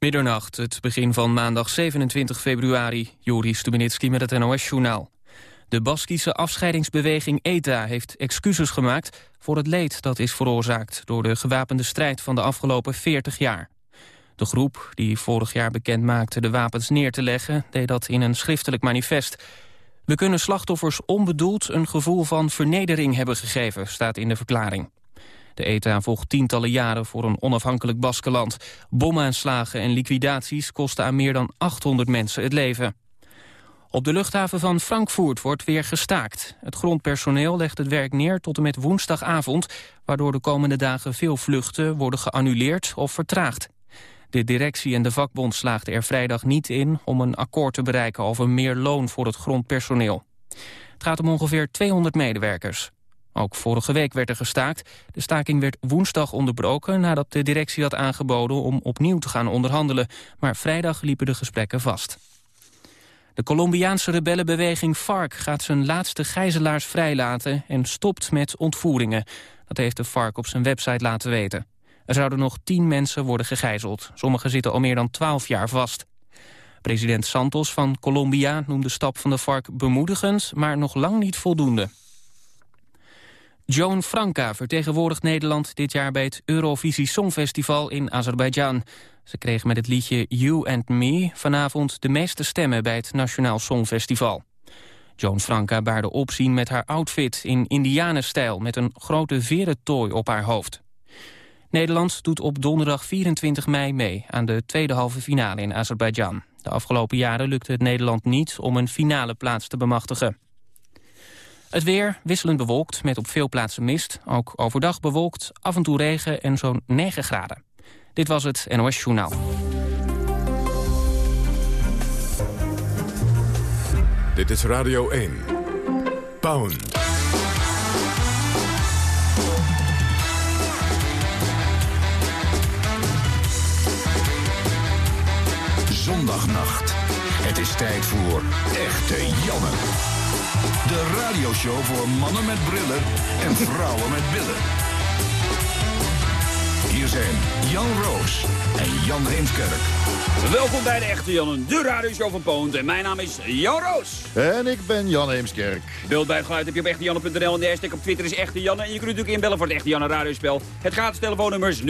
Middernacht, het begin van maandag 27 februari. Juri Stubenitski met het NOS-journaal. De Baskische afscheidingsbeweging ETA heeft excuses gemaakt... voor het leed dat is veroorzaakt door de gewapende strijd van de afgelopen 40 jaar. De groep, die vorig jaar bekend maakte de wapens neer te leggen... deed dat in een schriftelijk manifest. We kunnen slachtoffers onbedoeld een gevoel van vernedering hebben gegeven... staat in de verklaring. De ETA volgt tientallen jaren voor een onafhankelijk Baskeland. Bomaanslagen en liquidaties kosten aan meer dan 800 mensen het leven. Op de luchthaven van Frankfurt wordt weer gestaakt. Het grondpersoneel legt het werk neer tot en met woensdagavond... waardoor de komende dagen veel vluchten worden geannuleerd of vertraagd. De directie en de vakbond slaagden er vrijdag niet in... om een akkoord te bereiken over meer loon voor het grondpersoneel. Het gaat om ongeveer 200 medewerkers. Ook vorige week werd er gestaakt. De staking werd woensdag onderbroken nadat de directie had aangeboden om opnieuw te gaan onderhandelen. Maar vrijdag liepen de gesprekken vast. De Colombiaanse rebellenbeweging FARC gaat zijn laatste gijzelaars vrijlaten en stopt met ontvoeringen. Dat heeft de FARC op zijn website laten weten. Er zouden nog tien mensen worden gegijzeld. Sommigen zitten al meer dan twaalf jaar vast. President Santos van Colombia noemde de stap van de FARC bemoedigend, maar nog lang niet voldoende. Joan Franka vertegenwoordigt Nederland dit jaar bij het Eurovisie Songfestival in Azerbeidzjan. Ze kreeg met het liedje You and Me vanavond de meeste stemmen bij het Nationaal Songfestival. Joan Franka baarde opzien met haar outfit in indianenstijl met een grote verentooi op haar hoofd. Nederland doet op donderdag 24 mei mee aan de tweede halve finale in Azerbeidzjan. De afgelopen jaren lukte het Nederland niet om een finale plaats te bemachtigen. Het weer wisselend bewolkt met op veel plaatsen mist. Ook overdag bewolkt, af en toe regen en zo'n 9 graden. Dit was het NOS Journaal. Dit is Radio 1. Pound. Zondagnacht. Het is tijd voor Echte Janne. De radioshow voor mannen met brillen en vrouwen met billen. Hier zijn Jan Roos en Jan Heemskerk. Welkom bij de Echte Jannen, de radioshow van Poont. En mijn naam is Jan Roos. En ik ben Jan Heemskerk. Beeld bij het geluid heb je op echtejanne.nl en de hashtag op Twitter is Echte Janne. En je kunt natuurlijk inbellen voor het Echte Janne radiospel. Het gratis telefoonnummer is 0800-1121.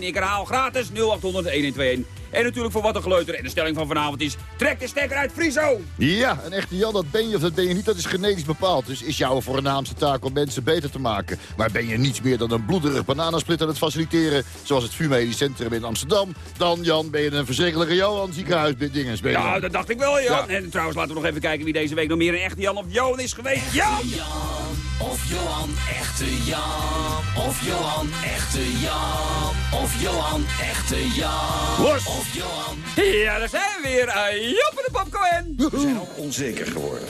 Ik herhaal gratis 0800-1121. En natuurlijk voor wat een geleuter. En de stelling van vanavond is, trek de stekker uit Friso! Ja, een echte Jan, dat ben je of dat ben je niet, dat is genetisch bepaald. Dus is jouw voornaamste taak om mensen beter te maken. Maar ben je niets meer dan een bloederig bananensplit aan het faciliteren... zoals het VU Medisch Centrum in Amsterdam... dan, Jan, ben je een verschrikkelijke Johan ziekenhuis dinges. Ben ja, dat dacht ik wel, Jan. En trouwens, laten we nog even kijken wie deze week nog meer een echte Jan of Johan is geweest. Jan! Jan of Johan, echte Jan. Of Johan, echte Jan. Of Johan, echte Jan. Los! Of Johan. Ja, daar zijn we weer. Uh, Joppe de Popcoin. We zijn ook onzeker geworden.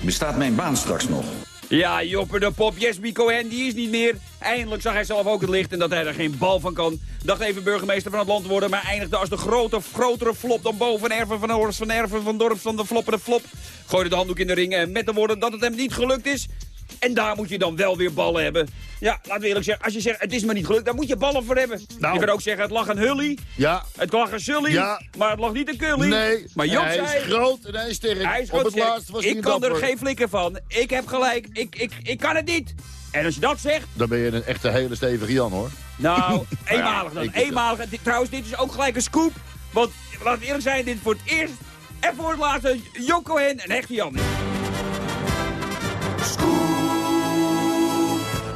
Bestaat mijn baan straks nog? Ja, Joppe de Pop, Jesby Cohen, die is niet meer. Eindelijk zag hij zelf ook het licht en dat hij er geen bal van kan. Dacht even burgemeester van het land te worden, maar eindigde als de grote, grotere flop dan boven Erven van Horst van Erven van Dorp van de floppende flop. Gooide de handdoek in de ring en met de woorden dat het hem niet gelukt is. En daar moet je dan wel weer ballen hebben. Ja, laten we eerlijk zeggen, als je zegt het is me niet gelukt, dan moet je ballen voor hebben. Nou. Je kan ook zeggen het lag een hully, Ja, het lag een sully, Ja. maar het lag niet een kully. nee, maar Job hij zei... is groot en hij is sterk. Hij is Op het gewoon laatst was Ik kan er geen flikker van. Ik heb gelijk. Ik, ik, ik kan het niet. En als je dat zegt, Dan ben je een echte hele stevige Jan, hoor. nou, eenmalig dan. Eenmalig. Dit- Trouwens, dit is ook gelijk een scoop. Want, laten we eerlijk zijn, dit is voor het eerst en voor het laatste Joko Hen en echte Jan.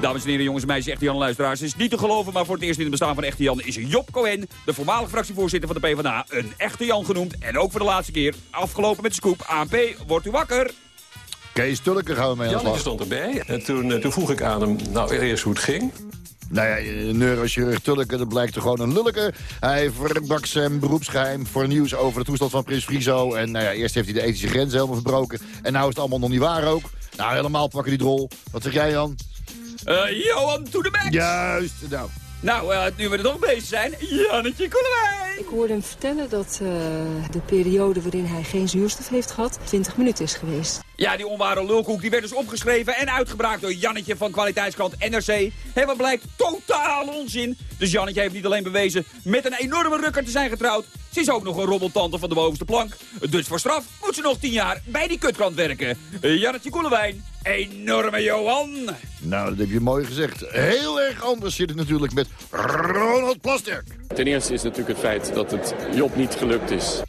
Dames en heren, jongens en meisjes, echte Jan luisteraars. Het is niet te geloven, maar voor het eerst in het bestaan van echte Jan is Job Cohen, de voormalige fractievoorzitter van de PvdA, een echte Jan genoemd. En ook voor de laatste keer afgelopen met de scoop. ANP, wordt u wakker? Kees Tulke gaan we mee aan de slag. stond erbij. En toen, eh, toen vroeg ik aan hem, nou eerst hoe het ging. Nou ja, eh, neurochirurg Tulke, dat blijkt toch gewoon een lulleke. Hij verbrak zijn beroepsgeheim voor nieuws over de toestand van Prins Frizo. En nou ja, eerst heeft hij de ethische grens helemaal verbroken. En nou is het allemaal nog niet waar ook. Nou, helemaal pakken die drol. Wat zeg jij, Jan? Eh, Johan to the max! Juist. Nou, Nou, eh, nu we er toch bezig zijn, Jannetje Koelewijn. Ik hoorde hem vertellen dat eh, de periode waarin hij geen zuurstof heeft gehad 20 minuten is geweest. Ja, die onware lulkoek die werd dus opgeschreven en uitgebraakt door Jannetje van kwaliteitskrant NRC. Hé, wat blijkt? Totaal onzin. Dus Jannetje heeft niet alleen bewezen met een enorme rukker te zijn getrouwd. Ze is ook nog een robbeltante van de bovenste plank. Dus voor straf moet ze nog 10 jaar bij die kutkrant werken. Eh, Jannetje Koelewijn, enorme Johan. Nou, dat heb je mooi gezegd. Heel erg anders zit het natuurlijk met Ronald Plasterk. Ten eerste is natuurlijk het feit dat het Job niet gelukt is.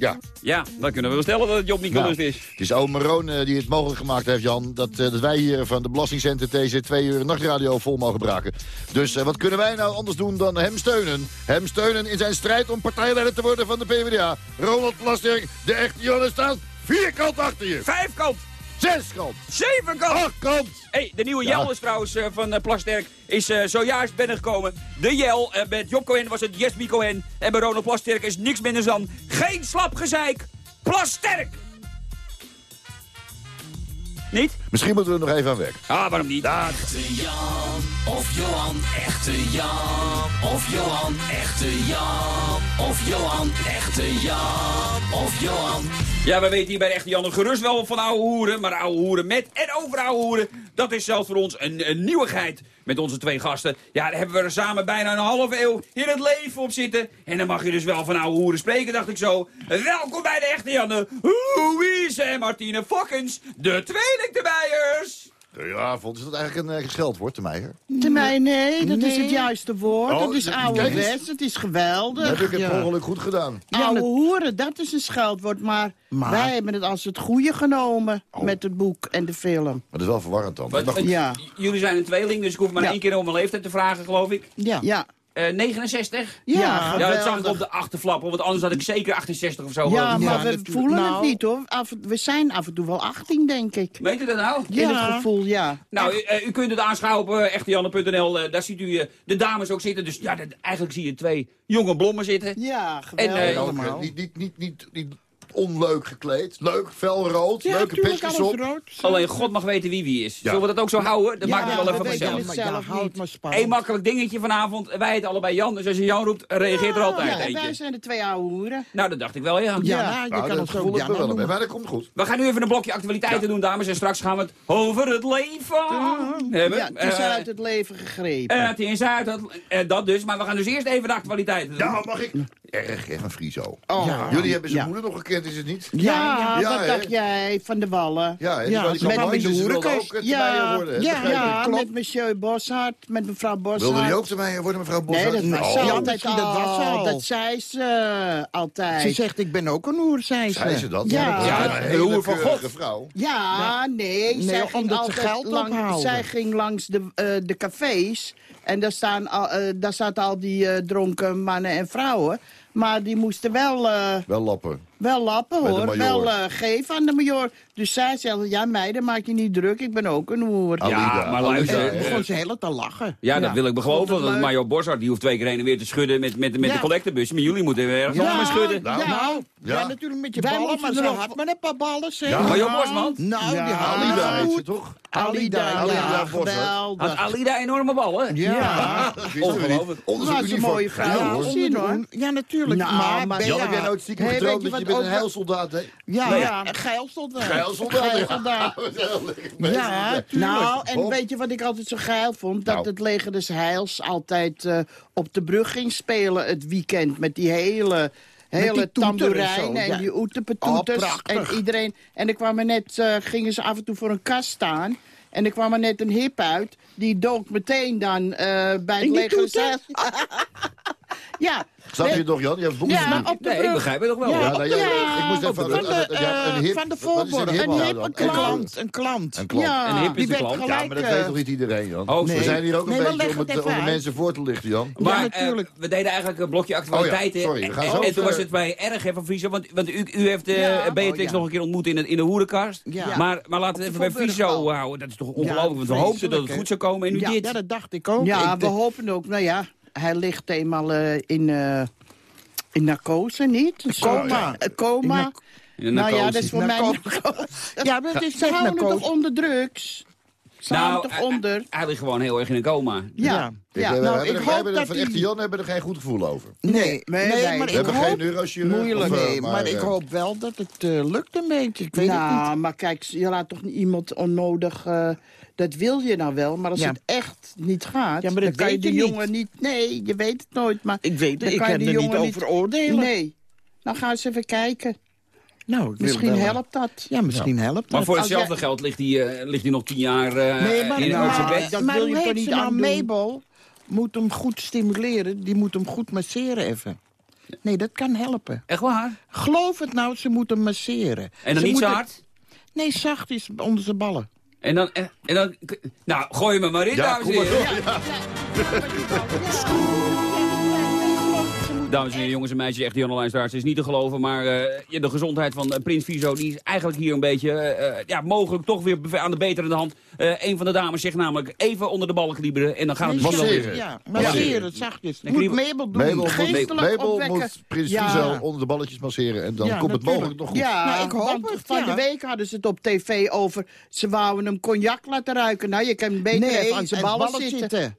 Ja, Ja, dan kunnen we wel stellen dat het Job niet Nou, is. Het is ome Roon eh, die het mogelijk gemaakt heeft, Jan... Dat, eh, dat wij hier van de Belastingcenter deze twee uur nachtradio vol mogen braken. Dus eh, wat kunnen wij nou anders doen dan hem steunen? Hem steunen in zijn strijd om partijleider te worden van de PvdA. Ronald Plasterk, de echte Johan, staat vierkant achter je. Vijfkant, Zeskant, zevenkant. achtkant. Hey, de nieuwe Ja. Jel is trouwens eh, van eh, Plasterk is eh, zojuist binnengekomen. De Jel, met Job Cohen was het Jesby Cohen. En bij Ronald Plasterk is niks minder dan geen slap gezeik. Plasterk! Niet? Misschien moeten we er nog even aan werken. Ah, waarom niet? Echte Jan of Johan, echte Jan of Johan, echte Jan of Johan, echte Jan of Johan. Ja, we weten hier bij Echte Jan gerust wel van ouwe hoeren. Maar ouwe hoeren met en over ouwe hoeren, dat is zelfs voor ons een, een nieuwigheid. Met onze twee gasten. Ja, daar hebben we er samen bijna een halve eeuw in het leven op zitten. En dan mag je dus wel van ouwe hoeren spreken, dacht ik zo. Welkom bij de Echte Janne, Louise en Martine Fokkens, de tweelingtebijers. Goedenavond. Is dat eigenlijk een uh, gescheldwoord, te Meijer? Te mij, nee, dat is het juiste woord. Oh, dat is kijk ouderwets, het is geweldig. heb ik het Ja. ongeluk goed gedaan. Ja, Oude hoeren, dat is een scheldwoord, maar, Maar? wij hebben het als het goede genomen Oh. met het boek en de film. Maar dat is wel verwarrend dan. Wat- Maar goed. Ja, Jullie zijn een tweeling, dus ik hoef maar Ja. één keer om mijn leeftijd te vragen, geloof ik. ja, ja, Eh 69? ja, Ja, dat zag ik op de achterflap, want anders had ik zeker 68 of zo. Ja, maar Ja, we voelen het Nou. niet hoor. Af, we zijn af en toe wel 18, denk ik. Weet u dat nou? In het gevoel, ja. Nou, u, eh, u kunt het aanschouwen op eh, echtejanne.nl. eh, daar ziet u eh, de dames ook zitten. Dus ja, dat- eigenlijk zie je twee jonge blommen zitten. Ja, En, geweldig eh, En ook, allemaal. eh, niet, niet, niet, niet, onleuk gekleed. Leuk, felrood, Ja, leuke op. rood. Alleen God mag weten wie wie is. Ja. Zullen we dat ook zo houden? Dat Ja, maakt het wel we even vanzelf. het maar spannend. Eén makkelijk dingetje vanavond. Wij heten allebei Jan. Dus als je Jan roept, reageert er altijd Ja, wij eentje. zijn de twee oude hoeren. Nou, dat dacht ik wel, ja. Ja, Ja. je Nou, kan dat ons wel maar dat komt goed. We gaan nu even een blokje actualiteiten doen, dames. En straks gaan we het over het leven hebben. Ja, het is Eh, uit het leven gegrepen. het is uit dat, eh, dat dus. Maar we gaan dus eerst even de actualiteiten doen. Ja, mag ik? Erg, hè, van Friso. Oh. Jullie hebben zijn Ja. moeder nog gekend, is het niet? Ja, Ja, wat dacht jij van de Wallen? Ja, Ja, met- met de dus eh, te Ja, worden. ja, ja met monsieur Boshart, met mevrouw Boshart. Wilde die ook te Meijer worden, mevrouw Boshart? Nee, dat was Oh. altijd misschien dat was ze al. al. Dat zei ze eh, altijd. Ze zegt, ik ben ook een hoer, zei ze. Zei ze dat? Ja. Ja, een hoer van God. vrouw. Ja, nee, Nee, zij, ging omdat ze altijd geld lang, ophouden. zij ging langs de, eh, de cafés. En daar, staan al, eh, daar zaten al die eh, dronken mannen en vrouwen. Maar die moesten wel, eh, Wel lappen. Wel lappen, hoor. Wel eh, geven aan de major. Dus zij zei, ja meiden, maak je niet druk. Ik ben ook een hoer. Alida, maar luister. Toen begon ze heel te lachen. Ja, dat Ja. wil ik me geloven. Vond het Want. Major Boshart die hoeft twee keer heen en weer te schudden met, met, met Ja. de collectebus. Maar jullie moeten weer ergens Ja. anders schudden. Nou, Ja. Nou, ja, Ja. natuurlijk met je Wij ballen, maar ze had maar een paar ballen, zeg. Ja. Major Bosman? Nou, Ja. die had Alida goed. toch? Alida, Alida ja, geweldig. Had Alida enorme ballen? Ja. Ongelooflijk. Onder Was zijn een mooie vrouw. Ja, Ja, hoor. zie je hoor. Ja, natuurlijk. Nou, maar, ben jij nooit stiekem gedroomd weet dat je bent een heilsoldaat bent? Ja, Nee. ja. Een geilsoldaat. Geilsoldaat? Geilsoldaat. Ja. Ja, nou, en Bob? weet je wat ik altijd zo geil vond? Dat Nou. het leger des Heils altijd eh, op de brug ging spelen het weekend. Met die hele, hele en tamboerijnen en, die oetepetoeters. Oh, prachtig. en iedereen. En er kwam er net, eh, gingen ze af en toe voor een kast staan. En er kwam er net een hip uit. Die dook meteen dan eh, bij het leger des toeter? Heils. ja. Snap je Nee, nog, Jan? Je hebt Ja, boek op de Nee, ik begrijp het nog wel. Ja, Ja, nou, ja, Ja, ik moest even... Van de, ja, een eh, hip- van de is een hip Een klant. Een klant. Een klant. Ja, En hip is Die de werd klant. gelijk... Ja, maar dat eh, weet toch niet iedereen, Jan? Oh, We zijn hier ook een Nee, beetje om, het de mensen voor te lichten, Jan. Maar Ja, eh, natuurlijk. we deden eigenlijk een blokje actualiteiten. Oh ja, sorry, we gaan en, zo en toen was het bij erg hè, van Friso. Want, want u, u heeft eh, Ja. Beatrix Oh, ja. nog een keer ontmoet in, het, in de hoerenkast. Ja. Maar, maar laten we even bij Friso houden. Dat is toch ongelooflijk. want we hoopten dat het goed zou komen. En nu dit. Ja, dat dacht ik ook. Ja, Ik we hopen ook. Nou ja, hij ligt eenmaal eh, in, eh, in narcose, niet? Een coma. Een coma. Nou ja, dat is voor mij. Ja, maar het is Ze houden toch onder drugs? Slaan Nou, toch onder? Hij ligt gewoon heel erg in een coma. Ja. Ja. wij, nou, ik er- hoop dat van die- echte Jan hebben er geen goed gevoel over. Nee, nee, nee, nee. maar We ik hebben hoop... geen neurochirurg. Moeilijk. of, eh, Nee, maar ik eh, hoop wel dat het eh, lukt een beetje. Ik weet het niet. nou, maar kijk, je laat toch niet iemand onnodig... dat wil je nou wel, maar als Ja. het echt niet gaat... Ja, maar dan dat kan je weet de jongen niet... Nee, je weet het nooit, maar... Ik weet dan het, ik kan je er niet over oordelen. Nee. Dan gaan ze even kijken. Nou, Misschien helpt dat. Ja, misschien helpt Maar dat. voor Als hetzelfde jij- geld ligt hij, eh, ligt hij nog tien jaar eh, Nee, maar, in nou, zijn maar, bed. dat maar wil je toch niet nou? aandoen? Mabel moet hem goed stimuleren. Die moet hem goed masseren even. Nee, dat kan helpen. Echt waar? Geloof het nou, ze moet hem masseren. En dan Ze niet zo moeten- hard? Nee, zacht is onder zijn ballen. En dan, en, en dan... Nou, gooi me maar in, Ja, dames en kom maar heren. Dames en heren, jongens en meisjes, echt Jan Luisteraars, is niet te geloven. Maar eh, ja, de gezondheid van eh, Prins Viso die is eigenlijk hier een beetje, eh, ja, mogelijk toch weer aan de beterende hand. Eh een van de dames zegt namelijk even onder de ballen klieberen en dan gaat het misschien wel masseren. weer. Ja, masseren, zachtjes. En Moet Mabel doen. Mabel Geestelijk Mabel opwekken. moet Prins Ja. Onder de balletjes masseren. En dan Ja, komt het mogelijk nog goed. Ja, Nou, ik hoop want het, van ja. de week hadden ze het op tv over... ze wouden hem cognac laten ruiken. Nou, je kan hem beter even aan zijn en ballen, zitten.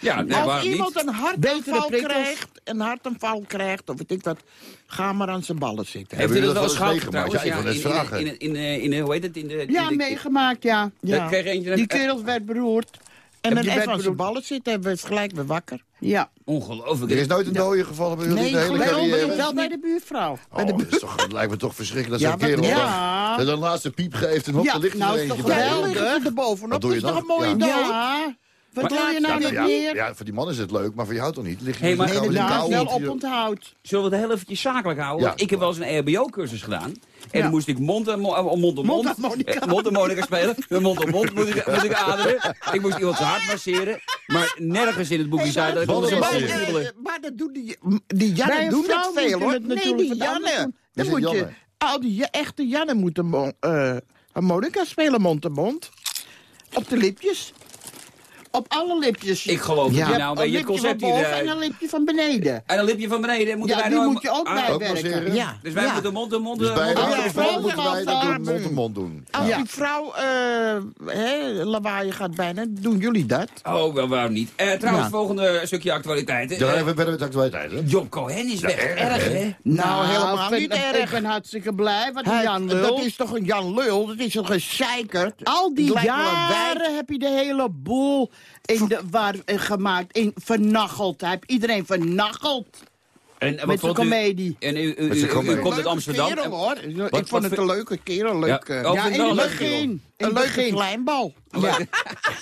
Ja, nee, Als iemand niet? een hartaanval krijgt, een hartaanval krijgt, of weet ik wat, ga maar aan zijn ballen zitten. Heeft u Hebben dat wel eens dat gehad wel eens trouwens? meegemaakt? Ja, ik Ja, in, net in, vragen. in, in, in, hoe heet het? In de, in Ja, de- meegemaakt, ja. Ja. kreeg eentje een- Die kerel werd beroerd. En dan die even aan zijn ballen zitten, hebben we gelijk weer wakker. Ja. Ongelooflijk. Er is nooit een dode gevallen bij jullie Nee, de hele Bij carrière? wel bij de buurvrouw. Oh, dat, is toch, dat lijkt me toch verschrikkelijk Ja, als zo'n wat- kerel ja. dan, dan laatste piep geeft en hop, Ja, dan ligt er nou, er is eentje toch bij. Ja, dan geweldig? erbovenop. Wat doe Dat je is toch dan? een mooie Ja. dood? Ja. Wat Maar wil je laat- nou Ja, niet ja, meer? ja, voor die man is het leuk, maar voor jou toch niet? Lig je Hey, maar- met Nee, een de kou Ja, in wel op onthoud. Zullen we het heel eventjes zakelijk houden? Ja. Ik heb wel eens een EHBO-cursus gedaan. En Ja. dan moest ik mond en mo- eh, mond, op mond, eh, mondharmonica spelen. Met mond op mond moet ik, moet ik ademen. Ik moest iemand zijn hart masseren. Maar nergens in het boekje staat dat ik onder zijn Maar, eh, maar dat doen die, die Janne doen dat veel, moet je hoor. Nee, natuurlijk die Janne. Dan moet je... Al die echte Janne moeten mo- eh, harmonica spelen, mond te mond. Op de lipjes. Op alle lipjes. Ik geloof Ja. dat je nou een een beetje het concept hier... boven en eh, een lipje van beneden. En een lipje van beneden moeten Ja, wij die nou... moet je ook Ah, bijwerken. Ja. Dus wij ja. moeten mond en mond... Dus eh, bij mond- vrouw moeten wij dat doen, mond op mond doen. Als Ja. die vrouw eh hè, lawaai gaat bijna, doen jullie dat? Oh, wel waarom niet. Eh, trouwens, Ja. volgende stukje actualiteit. Ja, Eh, we verder met de actualiteit? Job Cohen is weg. erg, hè? Nou, helemaal ik niet erg. Ik ben hartstikke blij, want Jan Lul... dat is toch een Jan Lul? Dat is een gezeikerd. Al die jaren heb je de hele boel in de, waar, eh, gemaakt, in, vernacheld. Hij heeft iedereen vernacheld. En, en Met u- comedie. En u, u, u, komt uit Amsterdam. Kerel, hoor. Ik Wat- vond wat het een leuke kerel. Leuk, Ja, eh, Ja, vind in het een leuke begin. een slijmbal. Een leuke,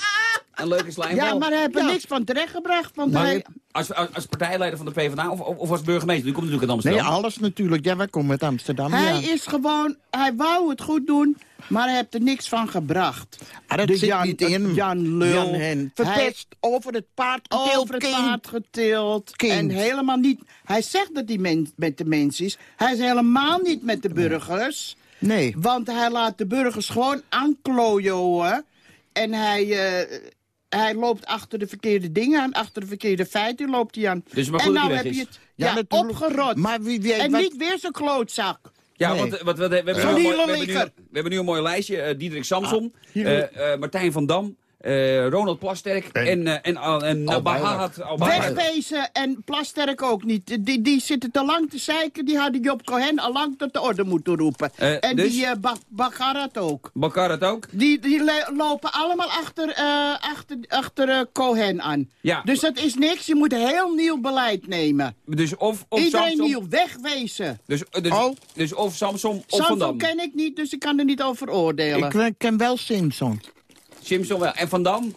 een leuke slijmbal. Ja, maar hij heeft er Ja. niks van terechtgebracht. Want Maar hij, als, als, als partijleider van de PvdA of, of, of als burgemeester, die komt natuurlijk uit Nee, Amsterdam. alles natuurlijk. Ja, wij komen uit Amsterdam. hij ja. is gewoon... Hij wou het goed doen, maar hij heeft er niks van gebracht. Ah, dat De zit Jan- niet in. Jan Lul. Jan Hen. Hij- Verpest over het paard. over het paard getild. Kind. En helemaal niet... Hij zegt dat hij men, met de mens is. Hij is helemaal niet met de burgers. Nee. Want hij laat de burgers gewoon aanklooien. En hij, eh, hij loopt achter de verkeerde dingen aan. Achter de verkeerde feiten loopt hij aan. Dus maar en goed dat nou heb je het ja, natuurlijk. opgerot. Maar wie weet en wat- niet weer zo'n klootzak. Ja, Nee. want eh, wat, wat, we, hebben mooi- we, hebben nu, we hebben nu een mooi lijstje. eh Diederik Samson, hier- eh, eh, Martijn van Dam, eh, Ronald Plasterk en, En- en, en, en, Bahat. Wegwezen en Plasterk ook niet. Die, die zitten te lang te zeiken. Die hadden Job Cohen al lang tot de orde moeten roepen. Eh, en dus- die uh, Bagarat ook. Bakar het ook. Die, die lopen allemaal achter, eh, achter, achter Cohen aan. Ja. Dus dat is niks. Je moet een heel nieuw beleid nemen. Dus of, of Iedereen Samson, nieuw wegwezen. Dus, dus, Oh. dus of Samson of Van Samson ken ik niet, dus ik kan er niet over oordelen. Ik ken- ken wel Simpson. Simpson wel. En Van Dam?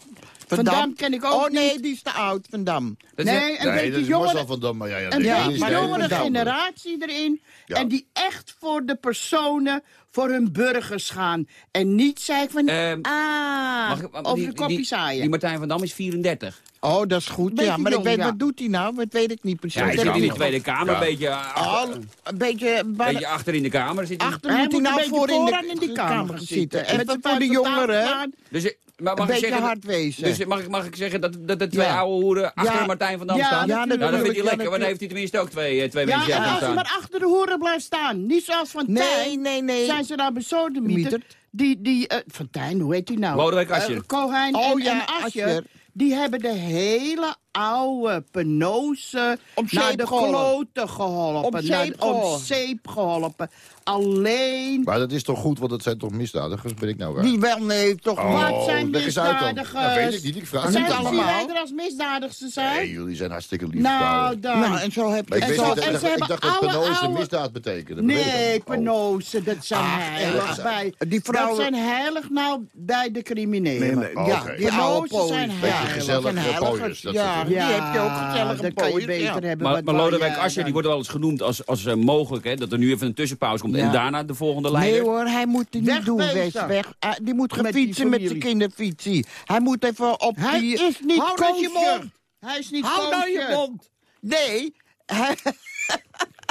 Van Dam ken ik ook Oh nee, niet. die is te oud, Van Dam. Dat is- Nee, een Nee, dat beetje jongere, van Dam, maar ja, ja, een Ja, beetje maar jongere generatie erin. Ja. En die echt voor de personen, voor hun burgers gaan. En niet zeggen van, Ehm, ah, Mag ik- over die- de kopje die- zaaien. Die Martijn van Dam is 34. Oh, dat is goed. Beetje ja, maar jong, ik weet, ja. wat doet hij nou? Dat weet ik niet precies. Ja, hij zit in de ik Tweede Kamer, Ja. beetje, Oh, achter, een beetje... waar- beetje achter in de Kamer. Zit hij. achter Hij moet hij moet een nou beetje voor in vooraan de, in die kamer zitten. Met voor de jongeren. Dus, maar mag een zeggen, hard wezen. Dus mag ik, mag ik zeggen dat, dat de twee oude hoeren achter. Martijn van Dam staan? Ja, nou, dat vind je lekker, want dan heeft hij tenminste ook twee, eh, twee mensen Ja, als hij maar achter de hoeren blijft staan. Niet zoals van nee, nee, nee. zijn ze nou daar besodemieterd. Die, die, uh, hoe heet hij nou? Lodewijk Asscher. Eh, Kohijn oh, en, Asje, Die hebben de hele oude penose naar de kloten geholpen. Om zeep. Om zeep geholpen alleen... Maar dat is toch goed, want dat zijn toch misdadigers, ben ik nou waar? Die wel, nee, toch oh, Wat zijn misdadigers? Dat weet ik niet, ik vraag zijn het allemaal. Zijn jullie er als misdadigers te zijn? Nee, jullie zijn hartstikke lief Nou, dan. Nou, en zo heb ik... En niet, en ik, dacht, dat penose misdaad betekende. Nee, oh. penose, dat zijn heilig bij... Die vrouwen... Dat zijn heilig nou bij de criminelen. Nee, nee. Ja, okay. die dat zijn heilig. gezellige. Ja, die heb je ook gezellig. Dat kan je beter hebben. Maar Lodewijk Asscher, die wordt wel eens genoemd als eh, mogelijk, hè, dat er nu even een tussenpauze komt en daarna de volgende leider? Nee hoor, hij moet die niet doen. Weg, weg. Die moet gaan met fietsen met zijn kinderfietsie. Hij moet even op die... Hij is niet Hou nou je mond! Hij is niet Hou nou je mond! Nee.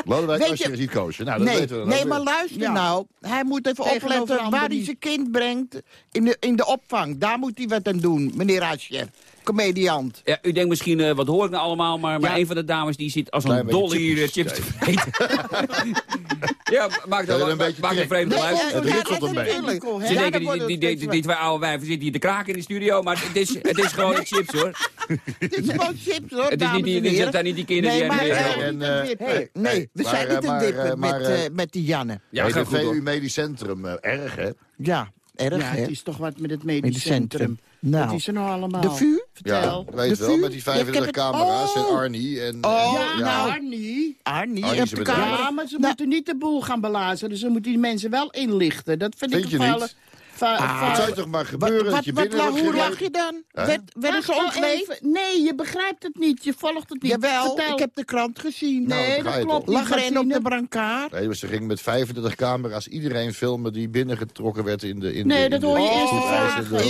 Lodewijk. Nou, dat nee, weten we nee maar luister nou. Hij moet even opletten waar hij zijn kind brengt in de, in de opvang. Daar moet hij wat aan doen, meneer Asje comediant. Ja, u denkt misschien, eh, wat hoor ik nou allemaal, maar, maar een van de dames die zit als een dolly eh, chips, chips te eten. ja, maakt dat een beetje een vreemd geluid. Het ritselt een beetje. Ze die, die, die, twee oude wijven zitten hier te kraken in de studio, maar het is, het is gewoon chips hoor. Het is gewoon chips hoor, Het zijn niet die kinderen die... Eh, nee, nee, we zijn niet een dippen met, die Janne. Ja, het VU Medisch Centrum, erg hè? Ja, erg, ja. Het is toch wat met het medisch, centrum. Nou, Wat is er nou allemaal? De VU? Vertel. Weet de wel, met die 35 camera's en oh! Arnie. En, oh, ja. nou, Arnie. Arnie, Arnie de camera. Ze nou. moeten niet de boel gaan belazen. Dus ze moeten die mensen wel inlichten. Dat vind, vind ik gevallen. Ah, het zou toch maar gebeuren wat, dat je binnen Hoe lag je dan? Huh? Werd, werden ze? Nee, je begrijpt het niet. Je volgt het niet. Jawel, Vertel. ik heb de krant gezien. Nou, nee, dat klopt. Lag er een op de brancard? Nee, ze ging met 35 camera's iedereen filmen die binnengetrokken werd in de... In nee, dat hoor je eerst vragen.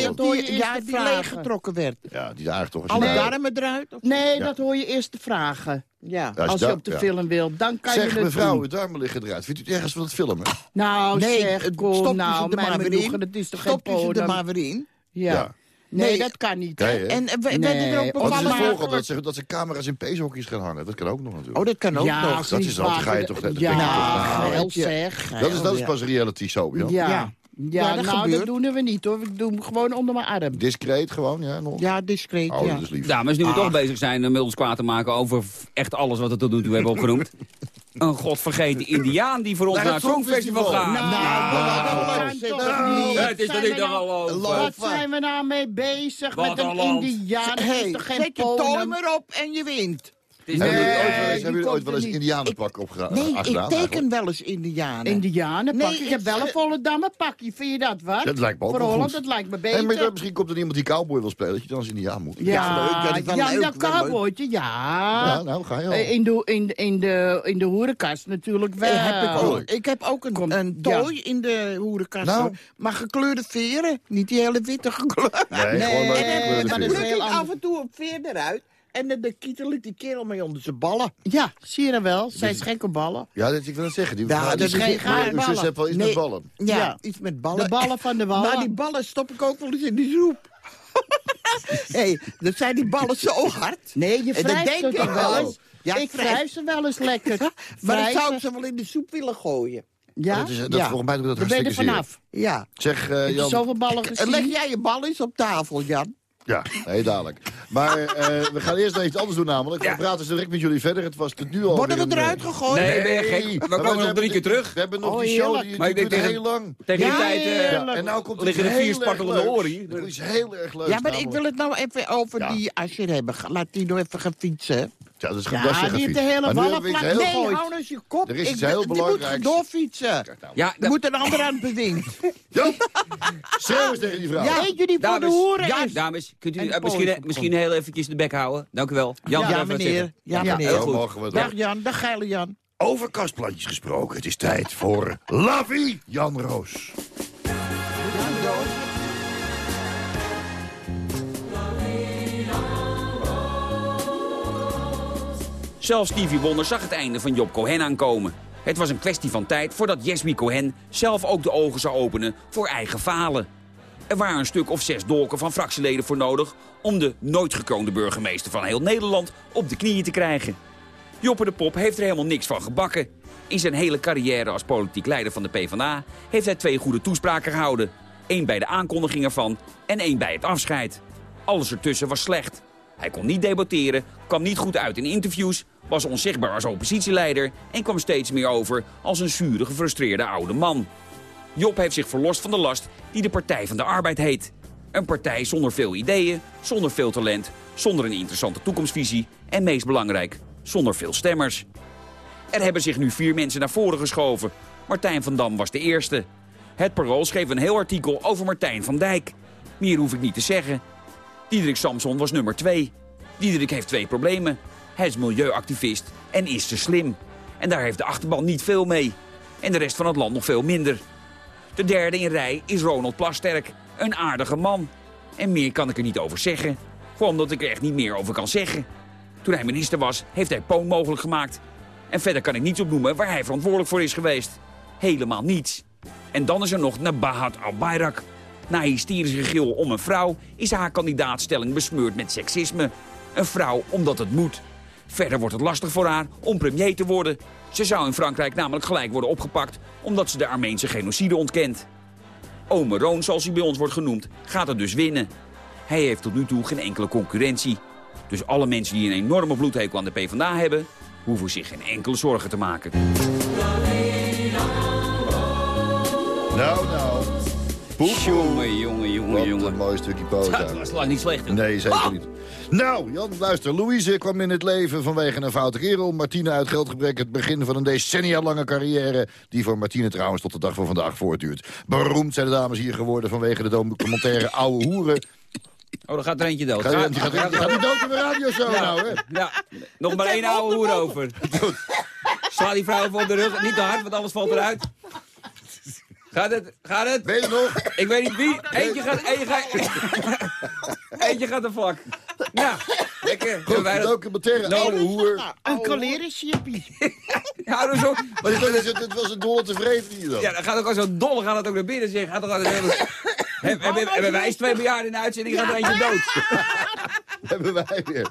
Ja, die leeggetrokken werd. Ja, die daar toch... Alle darmen eruit? Nee, dat hoor je eerst te vragen. Ja, als, je op de ja. film wilt, dan kan zeg, je het mevrouw, doen. uw darmen liggen eruit. Vindt u het ergens van het filmen? Nou, nee, zeg, kom, stop nou, mijn genoegen, het is toch geen podium? Stop dus maar weer in. ja. Nee, dat kan niet. Nee, en eh, we, nee. er ook bepaalde... dat, ze, dat ze camera's in peeshokjes gaan hangen. Dat kan ook nog natuurlijk. Oh, dat kan ook ja, nog. Dat is dan, ga je toch... net. ja, nou, geil, zeg. Dat is, dat is pas reality show, ja. ja. Ja, dat nou, gebeurt. dat doen we niet hoor. Ik doe hem gewoon onder mijn arm. Discreet gewoon, ja? Ja, discreet, oh, ja. Dat is lief. Nu ah. toch bezig zijn eh, met ons kwaad te maken over echt alles wat we tot nu toe hebben opgenoemd. een godvergeten indiaan die voor ons naar, het Songfestival gaat. Nou, nou, nou, nou het is dat niet nou- al Wat zijn we nou mee bezig met een indiaan? Hey, zet je toon op en je wint. Nee, hebben jullie ooit wel eens, hebben jullie indianenpak? Nee, ik teken wel eens indianen. Indianenpak? Nee, ik heb wel een volle pakje. Vind je dat wat? Dat lijkt me Voor Holland, dat lijkt me beter. Misschien komt er iemand die cowboy wil spelen, dat je dan als indiaan moet. Ja, dat leuk. Ja, dat cowboytje, ja. Nou ga je. Eh, in de, in, in de, in de hoerenkast natuurlijk wel. Eh, heb ik, ik heb ook een, een tooi in de hoerenkast. Nou. Maar gekleurde veren, niet die hele witte gekleurde. Nee, nee, maar dat is heel af en toe op veer eruit. En de, de kieter liet die kerel mee onder zijn ballen. Ja, zie je dan wel. Zijn dus, ballen. Ja, dat ik wil zeggen. Die, ja, dat is geen gaar ballen. Ze heeft wel iets met ballen. Ja, iets met ballen. De ballen van de wal. Maar die ballen stop ik ook wel eens in die soep. Hé, hey, dat zijn die ballen zo hard. Nee, je wrijft ze wel eens. Ja, ik wrijf ze wel eens lekker. maar dan zou ze wel in de soep willen gooien. Ja? Dat is, dat. Volgens mij ook dat hartstikke ben er vanaf. Ja. Zeg, uh, Jan... Zoveel ballen gezien. Leg jij je ballen eens op tafel, Jan. Ja, heel dadelijk. Maar eh, we gaan eerst nog iets anders doen namelijk. We praten ze direct met jullie verder. Het was het nu al Worden we eruit eh, gegooid? Nee, nee, nee gek. We komen nog drie keer terug. We hebben nog oh, die show, die, maar duurt heel lang. Tegen die tijd uh, en nou komt liggen er vier spartelende oren Dat is heel erg leuk Ja, maar ik wil het nou even over die Asher hebben. Laat die nog even gaan fietsen. Ja, dat is, ja, dat je die de hele vallen. Nee, hou nou eens je kop. Er is iets heel belangrijks. je moet doorfietsen. Ja, moet een ander aan het beding. ja, tegen die vrouw. Ja, heet jullie van voor de hoeren. Ja, dames, kunt u eh, misschien, eh, misschien heel eventjes de bek houden? Dank u wel. Jan, ja, ja meneer. Ja, meneer. Heel goed. Dag Jan, dag geile Jan. Over kastplantjes gesproken, het is tijd voor Lavi Jan Roos. Zelfs Stevie Wonder zag het einde van Job Cohen aankomen. Het was een kwestie van tijd voordat Jesby Cohen zelf ook de ogen zou openen voor eigen falen. Er waren een stuk of zes dolken van fractieleden voor nodig... om de nooit gekroonde burgemeester van heel Nederland op de knieën te krijgen. Joppe de Pop heeft er helemaal niks van gebakken. In zijn hele carrière als politiek leider van de PvdA... heeft hij twee goede toespraken gehouden. Eén bij de aankondiging ervan en één bij het afscheid. Alles ertussen was slecht. Hij kon niet debatteren, kwam niet goed uit in interviews... was onzichtbaar als oppositieleider... en kwam steeds meer over als een zure, gefrustreerde oude man. Job heeft zich verlost van de last die de Partij van de Arbeid heet. Een partij zonder veel ideeën, zonder veel talent, zonder een interessante toekomstvisie... en meest belangrijk, zonder veel stemmers. Er hebben zich nu vier mensen naar voren geschoven. Martijn van Dam was de eerste. Het Parool schreef een heel artikel over Martijn van Dijk. Meer hoef ik niet te zeggen. Diederik Samson was nummer twee. Diederik heeft twee problemen. Hij is milieuactivist en is te slim. En daar heeft de achterban niet veel mee. En de rest van het land nog veel minder. De derde in rij is Ronald Plasterk. Een aardige man. En meer kan ik er niet over zeggen. Gewoon omdat ik er echt niet meer over kan zeggen. Toen hij minister was, heeft hij Poon mogelijk gemaakt. En verder kan ik niets opnoemen waar hij verantwoordelijk voor is geweest. Helemaal niets. En dan is er nog Nabahat al-Bayrak. Na hysterisch gegil om een vrouw is haar kandidaatstelling besmeurd met seksisme. Een vrouw omdat het moet. Verder wordt het lastig voor haar om premier te worden. Ze zou in Frankrijk namelijk gelijk worden opgepakt... omdat ze de Armeense genocide ontkent. Ome Roon, zoals hij bij ons wordt genoemd, gaat er dus winnen. Hij heeft tot nu toe geen enkele concurrentie. Dus alle mensen die een enorme bloedhekel aan de PvdA hebben... hoeven zich geen enkele zorgen te maken. Nou, nou. Jongen, jongen, jongen, Wat jongen. een mooi stukje poot. Dat was lang niet slecht. hè? Nee, zeker Ah! niet. Nou, Jan, luister. Louise kwam in het leven vanwege een foute kerel. Martine uit geldgebrek het begin van een decennia lange carrière... die voor Martine trouwens tot de dag van vandaag voortduurt. Beroemd zijn de dames hier geworden vanwege de documentaire Oude Hoeren. Oh, dan gaat er eentje dood. Gaat, die gaat, die gaat niet dood in de radioshow Ja. nou, hè? Ja, nog maar één oude hoer over. Sla die vrouw op de rug. Niet te hard, want alles valt eruit. Gaat het? Gaat het? Ben je nog? Ik weet niet wie. Eentje gaat... Eentje gaat, eentje gaat er vlak. Ja, lekker. Goed, Wij de dat- documentaire Nou, Oude Hoer. Een colerisch chippie. Ja, dus ook. Maar dit- was, een dolle tevreden hier dan. Ja, dan gaat ook al zo dol, gaat het ook naar binnen zeg. Gaat er al Hebben hebben- hebben wij eens twee bejaarden in de uitzending, gaat er eentje dood. Hebben wij weer.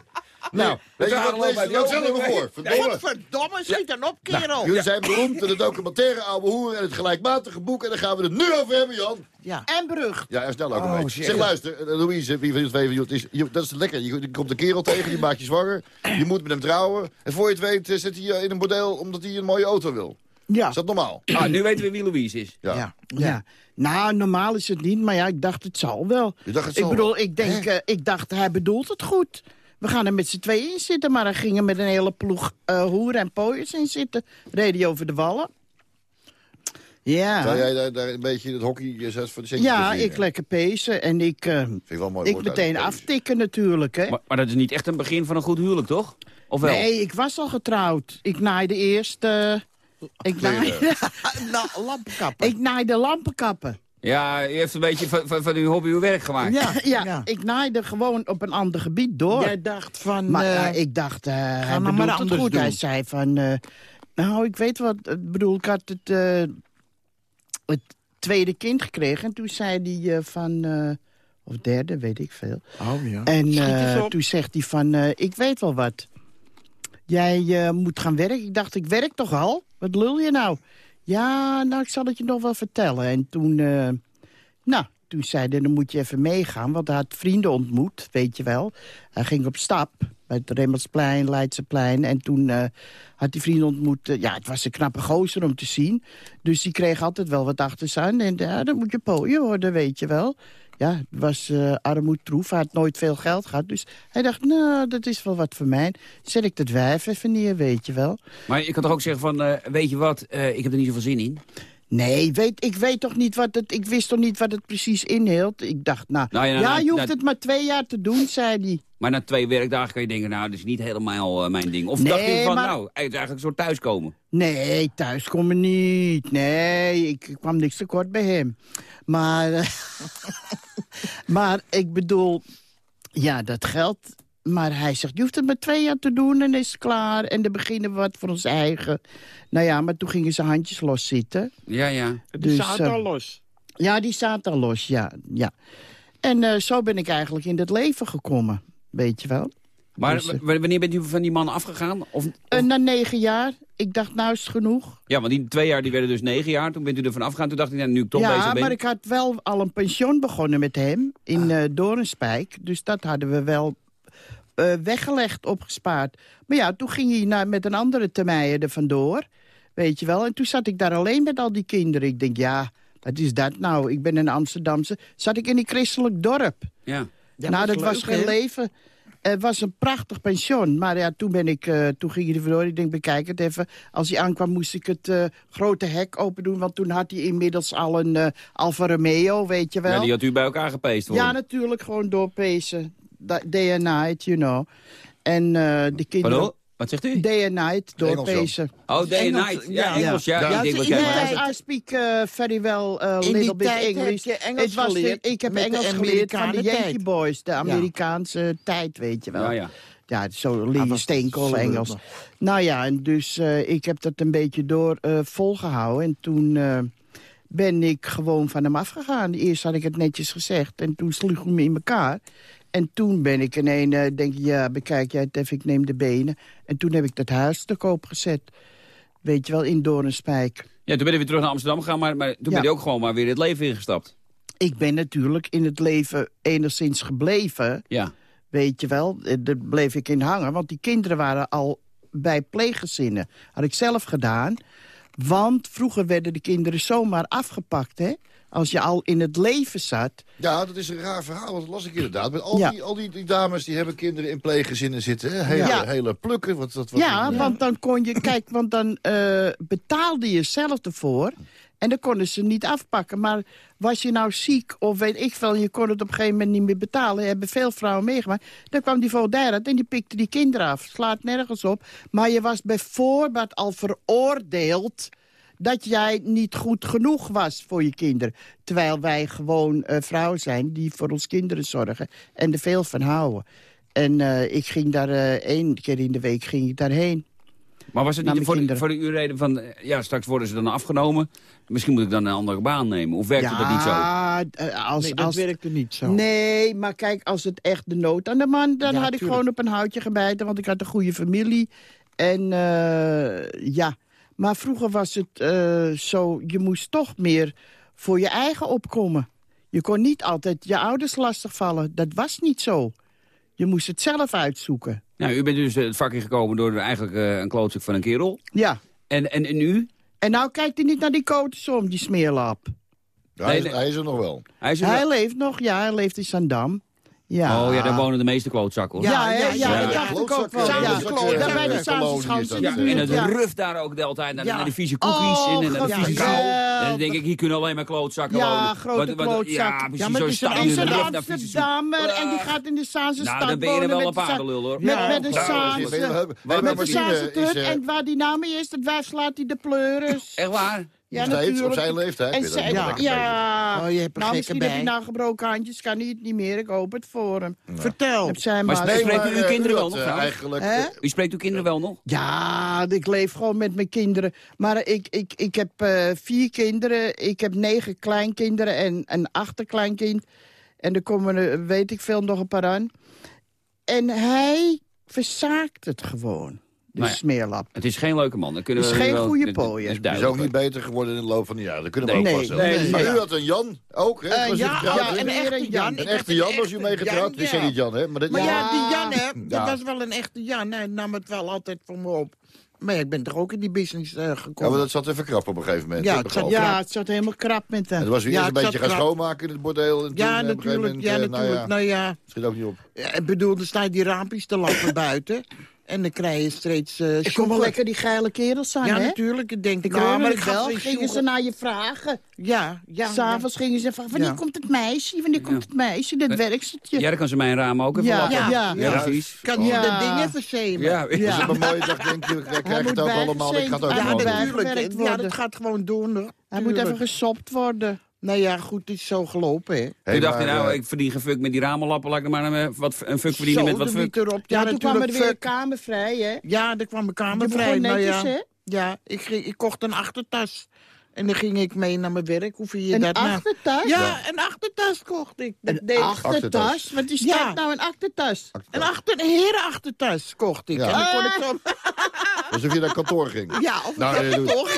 Nou, weet je gaan wat lees ogen. voor? Verdomme. Godverdomme, schiet dan op, kerel. Jullie zijn beroemd in de documentaire Oude Hoer en het gelijkmatige boek. En daar gaan we het nu over hebben, Jan. Ja. En Brug. Ja, en snel ook een Oh, beetje. Zeg, luister, eh, Louise, wie van jullie twee het is, dat is lekker. Je, komt een kerel tegen, je maakt je zwanger. Je moet met hem trouwen. En voor je het weet eh, zit hij eh, in een bordeel omdat hij een mooie auto wil. Ja. Is dat normaal? Ah, nu weten we wie Louise is. Ja. Ja. ja. Nou, normaal is het niet, maar ja, ik dacht het zal wel. Je dacht het ik bedoel, wel. ik denk, eh, ik dacht hij bedoelt het goed. We gaan er met z'n tweeën in zitten, maar er met een hele ploeg eh hoeren en pooiers in zitten. Hij over de wallen. Ja. Zou jij daar, daar een beetje het hockey zet voor de centjes Ja, ik lekker pezen en ik, eh, Vind ik wel mooi ik meteen aftikken natuurlijk, hè. Maar, maar dat is niet echt een begin van een goed huwelijk, toch? Of wel? Nee, ik was al getrouwd. Ik naaide eerst... eh, ik, naaide, Nou, lampenkappen. ik naaide lampenkappen. Ja, je heeft een beetje van, van, van uw hobby uw werk gemaakt. Ja, ja, Ja. ik naaide gewoon op een ander gebied door. Jij dacht van... Maar eh, ik dacht, eh hij maar bedoelt het goed. doen. Hij zei van, eh, nou, ik weet wat, ik bedoel, ik had het, eh, het tweede kind gekregen. En toen zei hij van, eh, of derde, weet ik veel. Oh ja. En eh, toen zegt hij van, eh, ik weet wel wat. Jij eh, moet gaan werken. Ik dacht, ik werk toch al? Wat lul je nou? Ja, nou, ik zal het je nog wel vertellen. En toen, eh, nou, toen zei hij, dan moet je even meegaan. Want hij had vrienden ontmoet, weet je wel. Hij ging op stap bij het Remmelsplein, Leidseplein. En toen eh, had hij vrienden ontmoet. eh, ja, het was een knappe gozer om te zien. Dus die kreeg altijd wel wat achter zijn. En ja, dan moet je pooien worden, weet je wel. Ja, het was eh armoedtroef. Hij had nooit veel geld gehad. Dus hij dacht, nou, dat is wel wat voor mij. Zet ik dat wijf even neer, weet je wel. Maar je kan toch ook zeggen van, eh, weet je wat, eh, ik heb er niet zoveel zin in. Nee, weet, ik weet toch niet wat het... Ik wist toch niet wat het precies inhield. Ik dacht, nou, Nou ja, ja, nou, je hoeft nou- het maar twee jaar te doen, zei hij. Maar na twee werkdagen kan je denken, nou, dat is niet helemaal eh, mijn ding. Of Nee, dacht je van, maar- nou, het is eigenlijk een soort thuiskomen. Nee, thuis komen niet. Nee, ik, ik kwam niks tekort bij hem. Maar, maar ik bedoel, ja, dat geldt. Maar hij zegt, je hoeft het maar twee jaar te doen en is het klaar. En dan beginnen we wat voor ons eigen. Nou ja, maar toen gingen ze handjes loszitten. Ja, ja. Die Dus, zaten eh, al los. Ja, die zaten al los, ja. ja. En eh, zo ben ik eigenlijk in het leven gekomen, weet je wel. Maar Dus, eh, wanneer bent u van die man afgegaan? Of, na negen jaar, ik dacht, nou is het genoeg. ja, want die twee jaar die werden dus negen jaar. Toen bent u er van afgegaan. Toen dacht ik, nou, nu ik toch ja, bezig ben... maar ik had wel al een pensioen begonnen met hem in Ah. Doornspijk. Dus dat hadden we wel eh, weggelegd, opgespaard. Maar ja, toen ging hij naar, met een andere termijn er vandoor. Weet je wel. En toen zat ik daar alleen met al die kinderen. Ik denk, ja, wat is dat nou? Ik ben een Amsterdamse. Zat ik in een christelijk dorp. Ja. nou, dat was geen leven. Het was een prachtig pension. Maar ja, toen, ben ik, eh, toen ging hij er vandoor. Ik denk, bekijk het even. Als hij aankwam, moest ik het eh, grote hek open doen. Want toen had hij inmiddels al een Alfa Romeo, weet je wel. Ja, die had u bij elkaar gepeest worden. Ja, natuurlijk, gewoon doorpezen. Da- Day and night, you know. En eh, de kinderen... Pardon? Wat zegt u? Day and night, Engels doorpezen. Oh, day and Engels, night. Ja, ja. Engels, ja. Ja. Ik denk, Ja, I speak eh, very well a In die little bit heb Engels Het was de- geleerd ik heb Engels geleerd van de Yankee. Boys. De Amerikaanse tijd, weet je wel. Ja, ja. Ja, zo leer je steenkool Engels. Nou ja, en dus eh, ik heb dat een beetje door eh, volgehouden. En toen eh, ben ik gewoon van hem afgegaan. Eerst had ik het netjes gezegd en toen sloeg hij me in elkaar. En toen ben ik in een, eh, denk ik, ja, bekijk jij het even, ik neem de benen. En toen heb ik dat huis te koop gezet. Weet je wel, in Doornspijk. Ja, toen ben je weer terug naar Amsterdam gegaan, maar, maar toen Ja. ben je ook gewoon maar weer het leven ingestapt. Ik ben natuurlijk in het leven enigszins gebleven. Ja. Weet je wel, Eh, daar bleef ik in hangen. Want die kinderen waren al bij pleeggezinnen. Had ik zelf gedaan. Want vroeger werden de kinderen zomaar afgepakt, hè. Als je al in het leven zat. Ja, dat is een raar verhaal, want dat las ik inderdaad. Met al, Ja. die, al die, die dames die hebben kinderen in pleeggezinnen zitten. Hè? Hele, Ja. hele plukken. Wat, wat, wat, ja, want dan kon je... Kijk, want dan eh, betaalde je zelf ervoor. En dan konden ze niet afpakken. Maar was je nou ziek of weet ik veel... je kon het op een gegeven moment niet meer betalen... hebben veel vrouwen meegemaakt. Dan kwam die voogdijraad en die pikte die kinderen af. Slaat nergens op. Maar je was bijvoorbeeld al veroordeeld dat jij niet goed genoeg was voor je kinderen. Terwijl wij gewoon eh, vrouwen zijn die voor ons kinderen zorgen... en er veel van houden. En eh, ik ging daar eh, één keer in de week ging ik daarheen. Maar was het niet voor, de- voor de van... ja, straks worden ze dan afgenomen. Misschien moet ik dan een andere baan nemen. Of werkte dat niet zo? Ja, als, Nee, dat als, werkte niet zo. Nee, maar kijk, als het echt de nood aan de man... dan Ja, had ik tuurlijk. gewoon op een houtje gebijten, want ik had een goede familie. En eh, ja, maar vroeger was het eh, zo... je moest toch meer voor je eigen opkomen. Je kon niet altijd je ouders lastigvallen. Dat was niet zo. Je moest het zelf uitzoeken. Nou, u bent dus het vak ingekomen door eigenlijk eh, een klootzak van een kerel. Ja. En, en, en u? En nou kijkt hij niet naar die coaches om, die smeerlap. Ja, hij, is, Nee, nee. hij is er nog wel. Hij is er Hij wel- leeft nog, ja, hij leeft in Zandam. Ja. Oh ja, daar wonen de meeste klootzakken hoor. Ja, ja, ja, ja, dat ja. dacht ik ook wel. Ja, ja, eh, bij de Zaanse in Ja, en het ja. ruf daar ook de hele tijd naar, de- Ja. naar de vieze koekjes Oh, in en naar de ja, vieze ja. kou. En dan denk ik, hier kunnen alleen maar klootzakken Ja, wonen. grote klootzak. Ja, precies, Ja, maar is een. Amsterdammer en die gaat in de Zaanse Nou, stad dan ben je er wonen wel met een paardenlul hoor. Met, Ja, met de Nou, Zaanse... we- Met de Zaanse eh, En waar die naam is, dat wijf slaat hij de pleuris. Echt waar? Ja, Steeds, natuurlijk. op zijn leeftijd. En ja, ja. Oh, je hebt nou, heb nou gebroken handjes, kan hij het niet meer. Ik hoop het voor hem. Vertel. Heb zijn Maar maar. spreekt u uw eh, kinderen wel had, nog eh? Eigenlijk, eh, U spreekt uw kinderen wel nog? Ja, ik leef gewoon met mijn kinderen. Maar ik, ik, ik heb eh, vier kinderen. Ik heb negen kleinkinderen en een achterkleinkind. En er komen, er, weet ik veel, nog een paar aan. En hij verzaakt het gewoon. De Nou ja. smeerlap. Het is geen leuke man. Dan kunnen Is we geen wel- goede dat pooier. is ook niet beter geworden in de loop van de jaren. Dat kunnen we Nee, ook nee, vaststellen. nee, maar nee. u had een Jan ook, hè? Eh, Was u ja, ja, een echte Jan. Een echte Jan was u echte mee getrouwd. Jan, Wist ja. je niet Jan, hè? Maar, dat, Maar ja, die Jan, hè, dat Ja. was wel een echte Jan. Hij nam het wel altijd voor me op. Maar ja, ik ben toch ook in die business eh, Ja, gekomen. maar dat zat even krap op een gegeven moment. Ja, het zat-. Ja, het zat helemaal krap met En hem. toen was u Ja, eerst een het beetje gaan krap. schoonmaken in het bordeel. En ja, eh, natuurlijk. Ja, moment, eh, natuurlijk. Nou ja, Schiet ook niet op. Ja, ik bedoel, dan staan die raampjes te lappen buiten. En dan krijg je steeds eh Ik kom wel lekker die geile kerels aan, Ja, hè? natuurlijk. Ik denk, Ik nou, maar het ik ga wel. Gingen ze naar je vragen. Ja, ja. S'avonds gingen ze vragen, wanneer Ja. komt het meisje? Wanneer komt het meisje? Dat werkseltje. Ja, dan kan ze mijn raam ook even Ja, ja, ja. Ja, Ja. precies. Kan je Ja. dat ding even zeven? Ja, je op een mooie dag denkt, je krijgt het moet ook allemaal. Ik ga het ook Ja, natuurlijk. Ja, dat gaat gewoon doen. Hij moet even gesopt worden. Nou ja, goed, het is zo gelopen, hè. Hey, Toen dacht maar, nou, eh, ik verdien geen fuck met die ramenlappen. Laat ik er maar een, wat, een fuck verdienen Zo, met wat fuck. erop. Ja, Ja, toen kwam er weer kamer vrij, hè? Ja, er kwam mijn Je kamer vrij. Nou netjes, ja, hè? ja ik, ging- ik kocht een achtertas. En dan ging ik mee naar mijn werk. Hoe vind je Een dat nou? achtertas? Ja, Ja. een achtertas kocht ik. Dat Een achtertas? Wat is Ja. dat nou, een achtertas? Een, achter, een herenachtertas kocht ik. Ja. En dan kon ik zo... Alsof je naar kantoor ging. Ja, of Nou, doe- toch?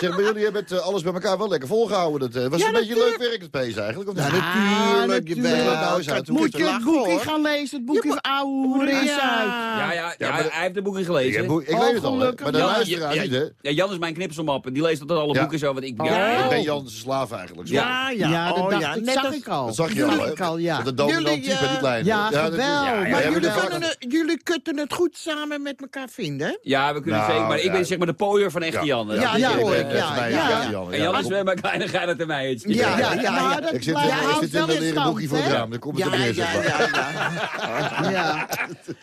Zeg, maar jullie hebben het eh, alles bij elkaar wel lekker volgehouden. Dat, eh, was Ja, een beetje leuk werk, het Pees eigenlijk. Of? Ja, natuurlijk. Je natuurlijk. bent Nou, eens uit. Hoe Moet is je het? het boekje hoor. gaan lezen? Het boekje van ouwe is uit. Ja, ja, ja, maar de- hij heeft de boeken Ik, gelezen. ik Oh, weet het al, maar de luisteraar ja, niet, hè. Ja, Jan is mijn knipselmap en die leest altijd alle Ja. boeken zo. Want ik, Oh. ja, Ik ben Jan zijn slaaf eigenlijk. zo. Ja, ja. Ja, dat oh, zag als- ik al. Dat zag je al, ik al, ja. Dat de dominant Jullie, type, eh, niet klein. ja, dat is- geweldig. Maar jullie, kunnen het, jullie kutten het goed samen met elkaar vinden. ja, we kunnen Nou, zeker. Maar ik ben zeg maar de pooier van echte Ja. Jan. Ja, ja, eh, ja, voor mij, ja. ja, Jan, En ja. Jan is weer mijn kleine geile termijn. Ja, ja, ja. Nou, dat Ik zit, in- een leren boekje voor het raam. Daar komt het Ja, op neer, ja, zeg maar. ja, ja. Ja.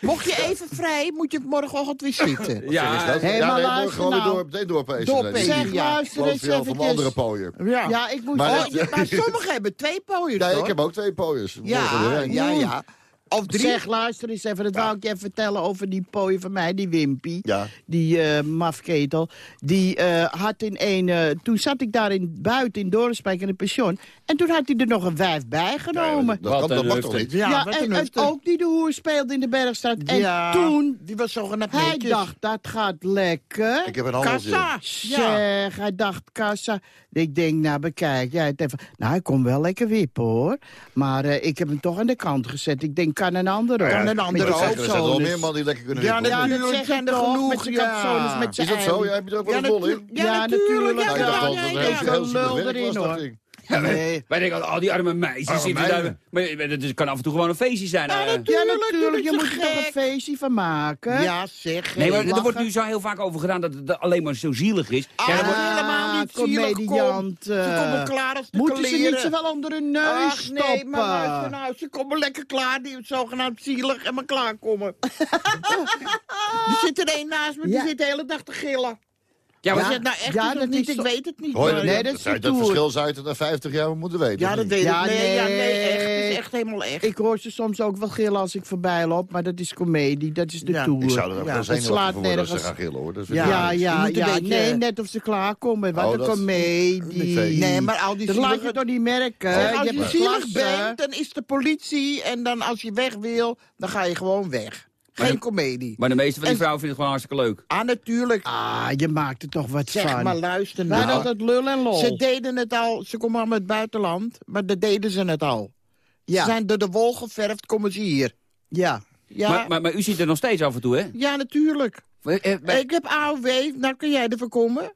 Mocht je even vrij, moet je morgenochtend weer zitten. Ja, Zeg eens dat. Hé, ja, maar nee, luister gewoon weer nou. door, meteen doorpezen. Zeg, ja. luister eens mijn andere pooier. Ja. Ja, ik moet... Maar Oh, dat- maar sommigen hebben twee pooiers, Nee, ik heb ook twee pooiers. Ja, weer ja, ja. Of drie. Zeg, luister eens even. Dat wou ik je even vertellen over die pooi van mij, die Wimpy. Ja. Die eh, mafketel. Die eh, had in een... eh, toen zat ik daar in, buiten in Dorenspijk in een pension. En toen had hij er nog een wijf bijgenomen. Dat, kan, Wat dat een mag toch niet? Ja, Ja, wat en, ook die de hoer speelde in de Bergstraat. En Ja, toen... Die was zogenaamd Hij netjes. dacht, dat gaat lekker. Ik heb een. Kassa. Ja. Zeg, hij dacht kassa. Ik denk, nou bekijk jij het even. Nou, hij kon wel lekker wippen hoor. Maar eh, ik heb hem toch aan de kant gezet. Ik denk, kan een ander ook. Kan een ander Met Ik die zeg, er zijn wel capsules. meer mannen die lekker kunnen Ja. Ja, dat Natuurlijk zeg zijn ik er toch, genoeg, met ja. capsules, met Is dat zo? eieren. Ja, heb je er ook wel Ja, een bol in? ja, Ja, natuurlijk. natuurlijk. Nou, Ja, dacht ja, dat het ja, heel ja. lul erin, hoor. Ik. Nee. Wij denken al die arme meisjes Arme zitten meiden. daar. Maar het kan af en toe gewoon een feestje zijn. Ja, eh. natuurlijk. Ja, Tuurlijk, natuurlijk. Je moet er toch een feestje van maken. Ja, zeg. Nee, maar er wordt nu zo heel vaak over gedaan dat het alleen maar zo zielig is. Ah, Ja, dat dan wordt helemaal niet zielig. Kom. comediant. Ze eh, komen klaar als de Moeten ze niet zo wel onder hun neus Ach, stoppen? nee, maar luister nou, ze komen lekker klaar, die zogenaamd zielig en maar klaarkomen. er zit er één naast me, die Ja. zit de hele dag te gillen. Ja, Maar is het nou echt Ja, dat niet? Ik weet het niet. Hoor je? Nee, dat dat, is verschil zou je het na 50 jaar moeten weten. Ja, dat weet Ja, ik. Nee, ja, nee, nee. echt. Het is echt helemaal echt. Ik hoor ze soms ook wel gillen als ik voorbij loop, maar dat is comedie, dat is de Ja, tour. Ik zou er ook Ja, wel het slaat voor worden als ze nergens. gaan gillen, hoor. Dat Ja, Ja, ja, ja. Nee, net of ze klaarkomen. Wat Oh, een comedie. Nee, maar al die Dat laat je toch niet merken? Als je zielig bent, dan is de politie. En dan als je weg wil, dan ga je gewoon weg. Geen de- comedie. Maar de meeste van die En- vrouwen vinden het gewoon hartstikke leuk. Ah, natuurlijk. Ah, je maakt er toch wat Zeg van. maar, luister nou. dat het lul en lol. Ze deden het al, ze komen allemaal uit het buitenland, maar dat deden ze het al. Ja. Ze zijn door de wol geverfd, komen ze hier. Ja. Ja, Maar, maar, maar u ziet er nog steeds af en toe, hè? ja natuurlijk. Eh, eh, Ik heb AOW, nou kun jij ervoor komen?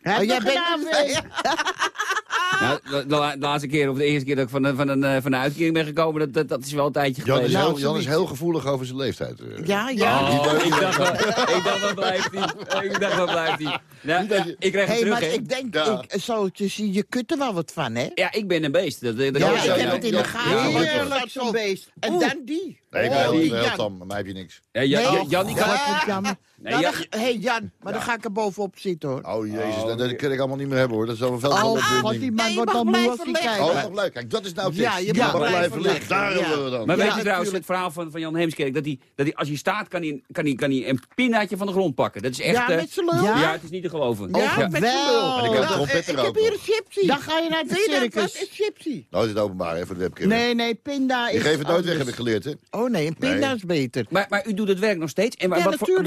Heb Oh, jij bent? Nou, de, de- laatste keer, of de eerste keer dat ik van, een- van, een, eh, van een uitkering ben gekomen, dat, dat, dat is wel een tijdje Jan is, geleden. heel, Nou, Jan is heel gevoelig over zijn leeftijd. eh. Ja, ja. Oh, ik dacht, wel- ik dacht, wat blijft hij? Ik dacht, wat blijft hij? Nou, dat je- ik krijg het Hé, terug, maar hè? ik denk, Ja. ik, zo te zien, je kunt er wel wat van, hè? Ja, ik ben een beest. Dat, dat Ja, ik zo, heb ja. het in de Ja, gaten. ja, Heerlijk, dat zo'n zo- beest. En Oeh. dan die. Nee, ik Oh, ben heel, die heel tam, maar mij heb je niks. Ja, Jan, Nee, Jan, Jan, die kan... Nee, Nou, ja, dan- hey Jan, maar dan ga ik er bovenop zitten, hoor. Oh jezus, Oh, dat, kan ik allemaal niet meer hebben hoor. Dat is wel een veel Oh, te God, die man Nee, wordt al moe als kijkt. Oh, nog leuk. Kijk, dat is nou Ja, je Je mag blijven blijven liggen. liggen, Daar ja. hebben we dan. Maar weet Ja, je trouwens het verhaal van, van Jan Heemskerk? Dat hij, dat hij, als hij staat, kan hij, kan, hij, kan hij een pinnaatje van de grond pakken. Dat is echt... Ja, eh, met z'n lul. ja? Ja, het is niet te geloven. ja, met z'n lul. En ik heb Ja, trompet Ik er ook heb hier nog. een chipsie. Dan ga je naar? Wat circus. is chipsie? Nou, is het openbaar, hè, voor de webcam. Nee, nee, pinda is Je geeft het nooit weg, heb ik geleerd, hè? Oh nee, een pinda is beter. Maar, maar u doet het werk nog steeds. En wat, voor, natuurlijk.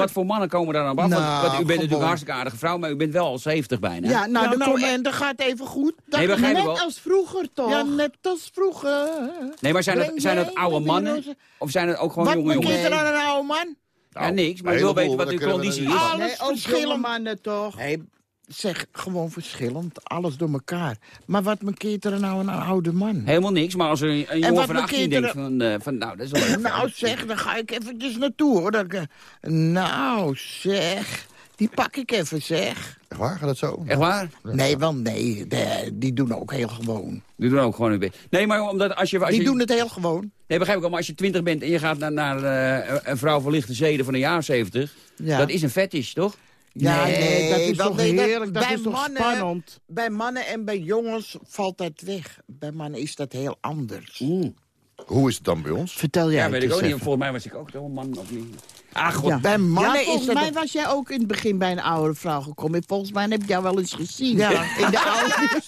Wat mannen komen daar dan af? Want, Nou, want u bent natuurlijk een hartstikke aardige vrouw, maar u bent wel al 70 bijna. Ja, nou, Nou, dan nou, en dat gaat even goed. Dat- Nee, begrijp ik net wel. als vroeger toch? Ja, net als vroeger. Nee, maar zijn het, Breng zijn oude mannen? Of zijn het ook gewoon Wat jonge jongens? er aan een oude man? Ja, niks, maar ik wil weten wat dan uw conditie is. Alles Nee, ook jonge verschillend. mannen toch? Zeg gewoon verschillend. Alles door elkaar. Maar wat markeert er nou een oude man? Helemaal niks, maar als er een, een jongen van 18 markeert denkt er- van, eh, van, nou, dat is wel leuk. Nou zeg, dan ga ik eventjes naartoe hoor. Dat ik, eh, nou zeg, die pak ik even zeg. Echt waar, gaat dat zo? Echt waar? Nee, wel nee, de- die doen ook heel gewoon. Die doen ook gewoon een beetje. Nee, maar omdat als je... Als Die je doen het heel gewoon. Nee, begrijp ik wel, maar als je 20 bent en je gaat naar, naar eh, een vrouw van lichte zeden van een jaar 70, Ja. dat is een fetish, toch? Ja, Nee, dat is wel, toch nee, dat- heerlijk, dat bij is toch mannen- spannend? Bij mannen en bij jongens valt dat weg. Bij mannen is dat heel anders. Hoe is het dan bij ons? Vertel jij Ja, het weet ik ook niet. Volgens mij was ik ook toch een man of niet. Ah, god. Ja. Bij mannen ja, is volgens dat mij was jij ook in het begin bij een oudere vrouw gekomen. En Volgens mij heb ik jou wel eens gezien. Ja. In de oude.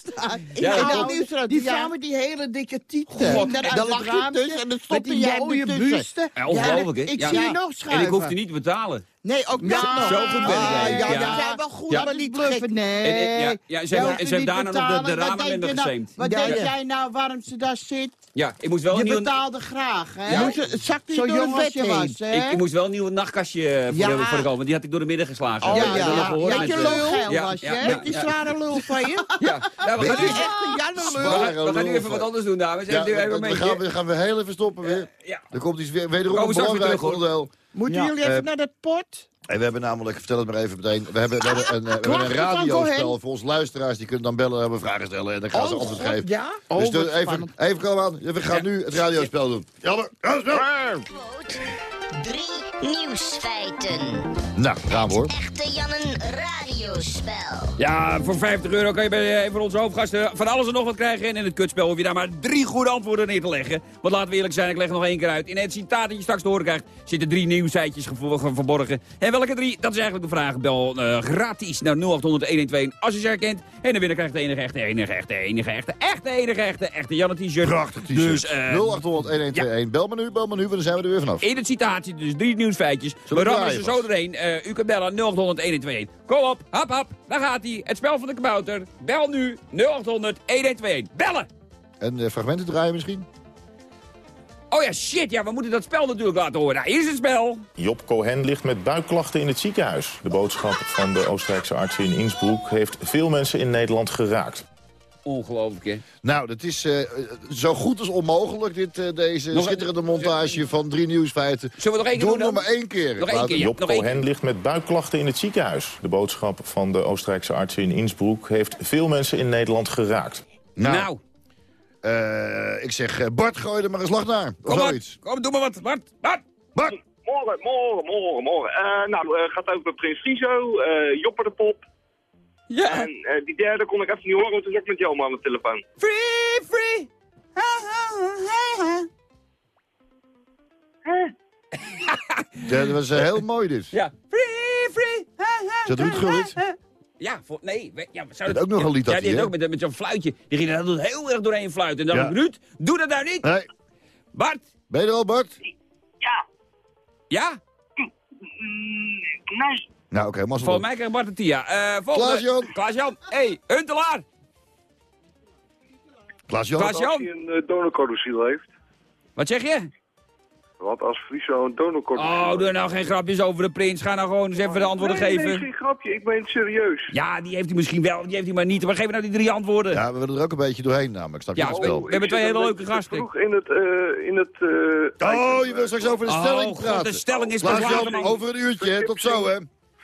In Ja, de dat oude. Die vrouw met die hele dikke tieten. God, daar en het lag je tussen en dan stopte jij mooie ertussen. buste. Ja, ongelooflijk, hè? ik Ja. zie je nog En schuiven. ik hoefde niet te betalen. Nee, ook Ja, dat nog. Zo goed ben ik, Ah, ja, Ja. ja, zijn wel goed, Ja. maar niet bluffen. Nee. En, en, ja, ja, ze Jij hebben, en ze niet daarna nog de, de ramen minder je nou- gezeemd. Wat Ja, denk ja. jij nou waarom ze daar zit? Ja, ik moest wel een Je nieuw... betaalde graag, hè? Ja. Moest je- Zakte je Zo door jong het als je was, hè? Ik, ik moest wel een nieuw nachtkastje eh, voor, Ja. de, voor de komen, want die had ik door de midden geslagen. Oh, Ja, ja, je eh, lulgeil ja, was je, ja, hè? Met die zware lul van je. Ja, ja, we gaan nu, Echt lul. we gaan, we gaan nu even wat anders doen, dames. Ja, we, we gaan, we gaan weer heel even stoppen weer. ja. Er komt iets weer, wederom een we belangrijk onderdeel. Moeten Ja. jullie even Eh, naar dat pot? En we hebben namelijk, vertel het maar even meteen, we hebben, we hebben een, eh, we hebben een radiospel voor onze luisteraars. Die kunnen dan bellen, hebben vragen stellen en dan gaan ze Oh, antwoord geven. ja? dus Oh, even, even komen aan. We gaan nu het radiospel doen. Jammer, radiospel! Drie nieuwsfeiten. Nou, gaan we hoor. Echte Jannen radiospel. Ja, voor 50 euro kan je bij eh, een van onze hoofdgasten van alles en nog wat krijgen. En in het kutspel hoef je daar maar drie goede antwoorden neer te leggen. Want laten we eerlijk zijn, ik leg nog één keer uit. In het citaat dat je straks te horen krijgt, zitten drie nieuwsfeitjes verborgen. En welke drie? Dat is eigenlijk de vraag. Bel eh, gratis naar 0800 112 als je ze herkent. En de winnaar krijgt de enige echte, enige echte, enige echte, echte, enige echte, echte Janne t-shirt. Prachtig t-shirt. Dus, eh, 0800 1121. Bel me nu, bel me nu, want dan zijn we er weer vanaf. in het citaatje, dus drie nieuwsfeitjes. Zullen We rammen ze zo doorheen. Eh, u kunt bellen 0800 112. Kom op, hap hap, daar gaat hij. Het spel van de kabouter. Bel nu 0800 112. Bellen! En eh, fragmenten draaien misschien? Oh ja, shit, ja, we moeten dat spel natuurlijk laten horen. Nou, hier is het spel. Job Cohen ligt met buikklachten in het ziekenhuis. De boodschap van de Oostenrijkse arts in Innsbruck heeft veel mensen in Nederland geraakt. Ongelooflijk, hè? Nou, dat is eh, zo goed als onmogelijk, dit, eh, deze Nog- schitterende montage van drie nieuwsfeiten. Zullen we nog één keer Doe doen nog maar één keer. Nog één keer, ja. Job nog één Cohen ligt met buikklachten in het ziekenhuis. De boodschap van de Oostenrijkse arts in Innsbruck heeft veel mensen in Nederland geraakt. Nou, Nou, eh, ik zeg, eh, Bart, gooi er maar een slag naar. Of kom. Kom, doe maar wat. Bart, Bart. Bart! Morgen, morgen, morgen, morgen. Eh, nou, eh, gaat over Prins Friso, eh Jopper de Pop. Ja. En eh, die derde kon ik even niet horen, want toen zat ik met Jelma aan de telefoon. Free, free. Ja, dat was eh, heel mooi dit. Ja. Free, free. Is dat Ruud Gullit? Ja, voor, nee. we- Ja, zou Dat ook nog een lied Ja, had die hij, had hè? ook met, met zo'n fluitje. Die ging er heel erg doorheen fluiten. En dan Ja. Ruud, doe dat nou niet. Nee. Bart. Ben je er al, Bart? Ja. Ja? Nee. Nou, oké, mazzel Volgens mij krijgt Bart Tia. Eh volgende. Klaas-Jan. Klaas-Jan. Hé, hey, Huntelaar. Klaas-Jan. Klaas-Jan. Als hij een uh, heeft. Wat zeg je? Wat als Friso een donorcodiciel Oh, doe nou geen grapjes over de prins. Ga nou gewoon eens even de antwoorden nee, geven. Nee, geen grapje. Ik ben serieus. Ja, die heeft hij misschien wel, die heeft hij maar niet. Maar geef nou die drie antwoorden. Ja, we willen er ook een beetje doorheen namelijk. Snap je Ja, het we- spel? we hebben twee hele leuke gasten. Vroeg in het... eh in het Oh, je wil straks over de Oh, stelling God, praten. de stelling is over een uurtje, hè. Tot zo, hè.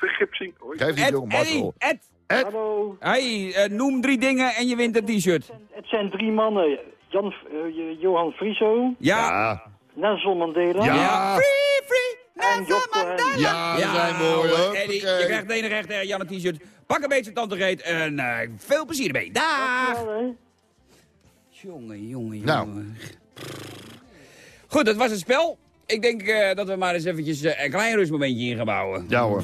Vergipsing. Hoi. Geef die Ed, jongen. Ed. Ed. Hallo. Hey, eh, noem drie dingen en je wint een t-shirt. Het zijn drie mannen. Jan, eh, Johan Friso, Ja. Ja. Nelson Mandela Ja. Free, free. en Job Cohen. Ja, we zijn mooi. Eddie, je krijgt de enige echte Jan een t-shirt. Pak een beetje tante Greet en eh, veel plezier ermee. Hè? Jongen, jongen, jongen. Nou. Goed, dat was het spel. Ik denk eh, dat we maar eens eventjes eh, een klein rustmomentje in gaan bouwen. Ja, hoor.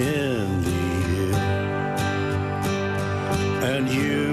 the. And you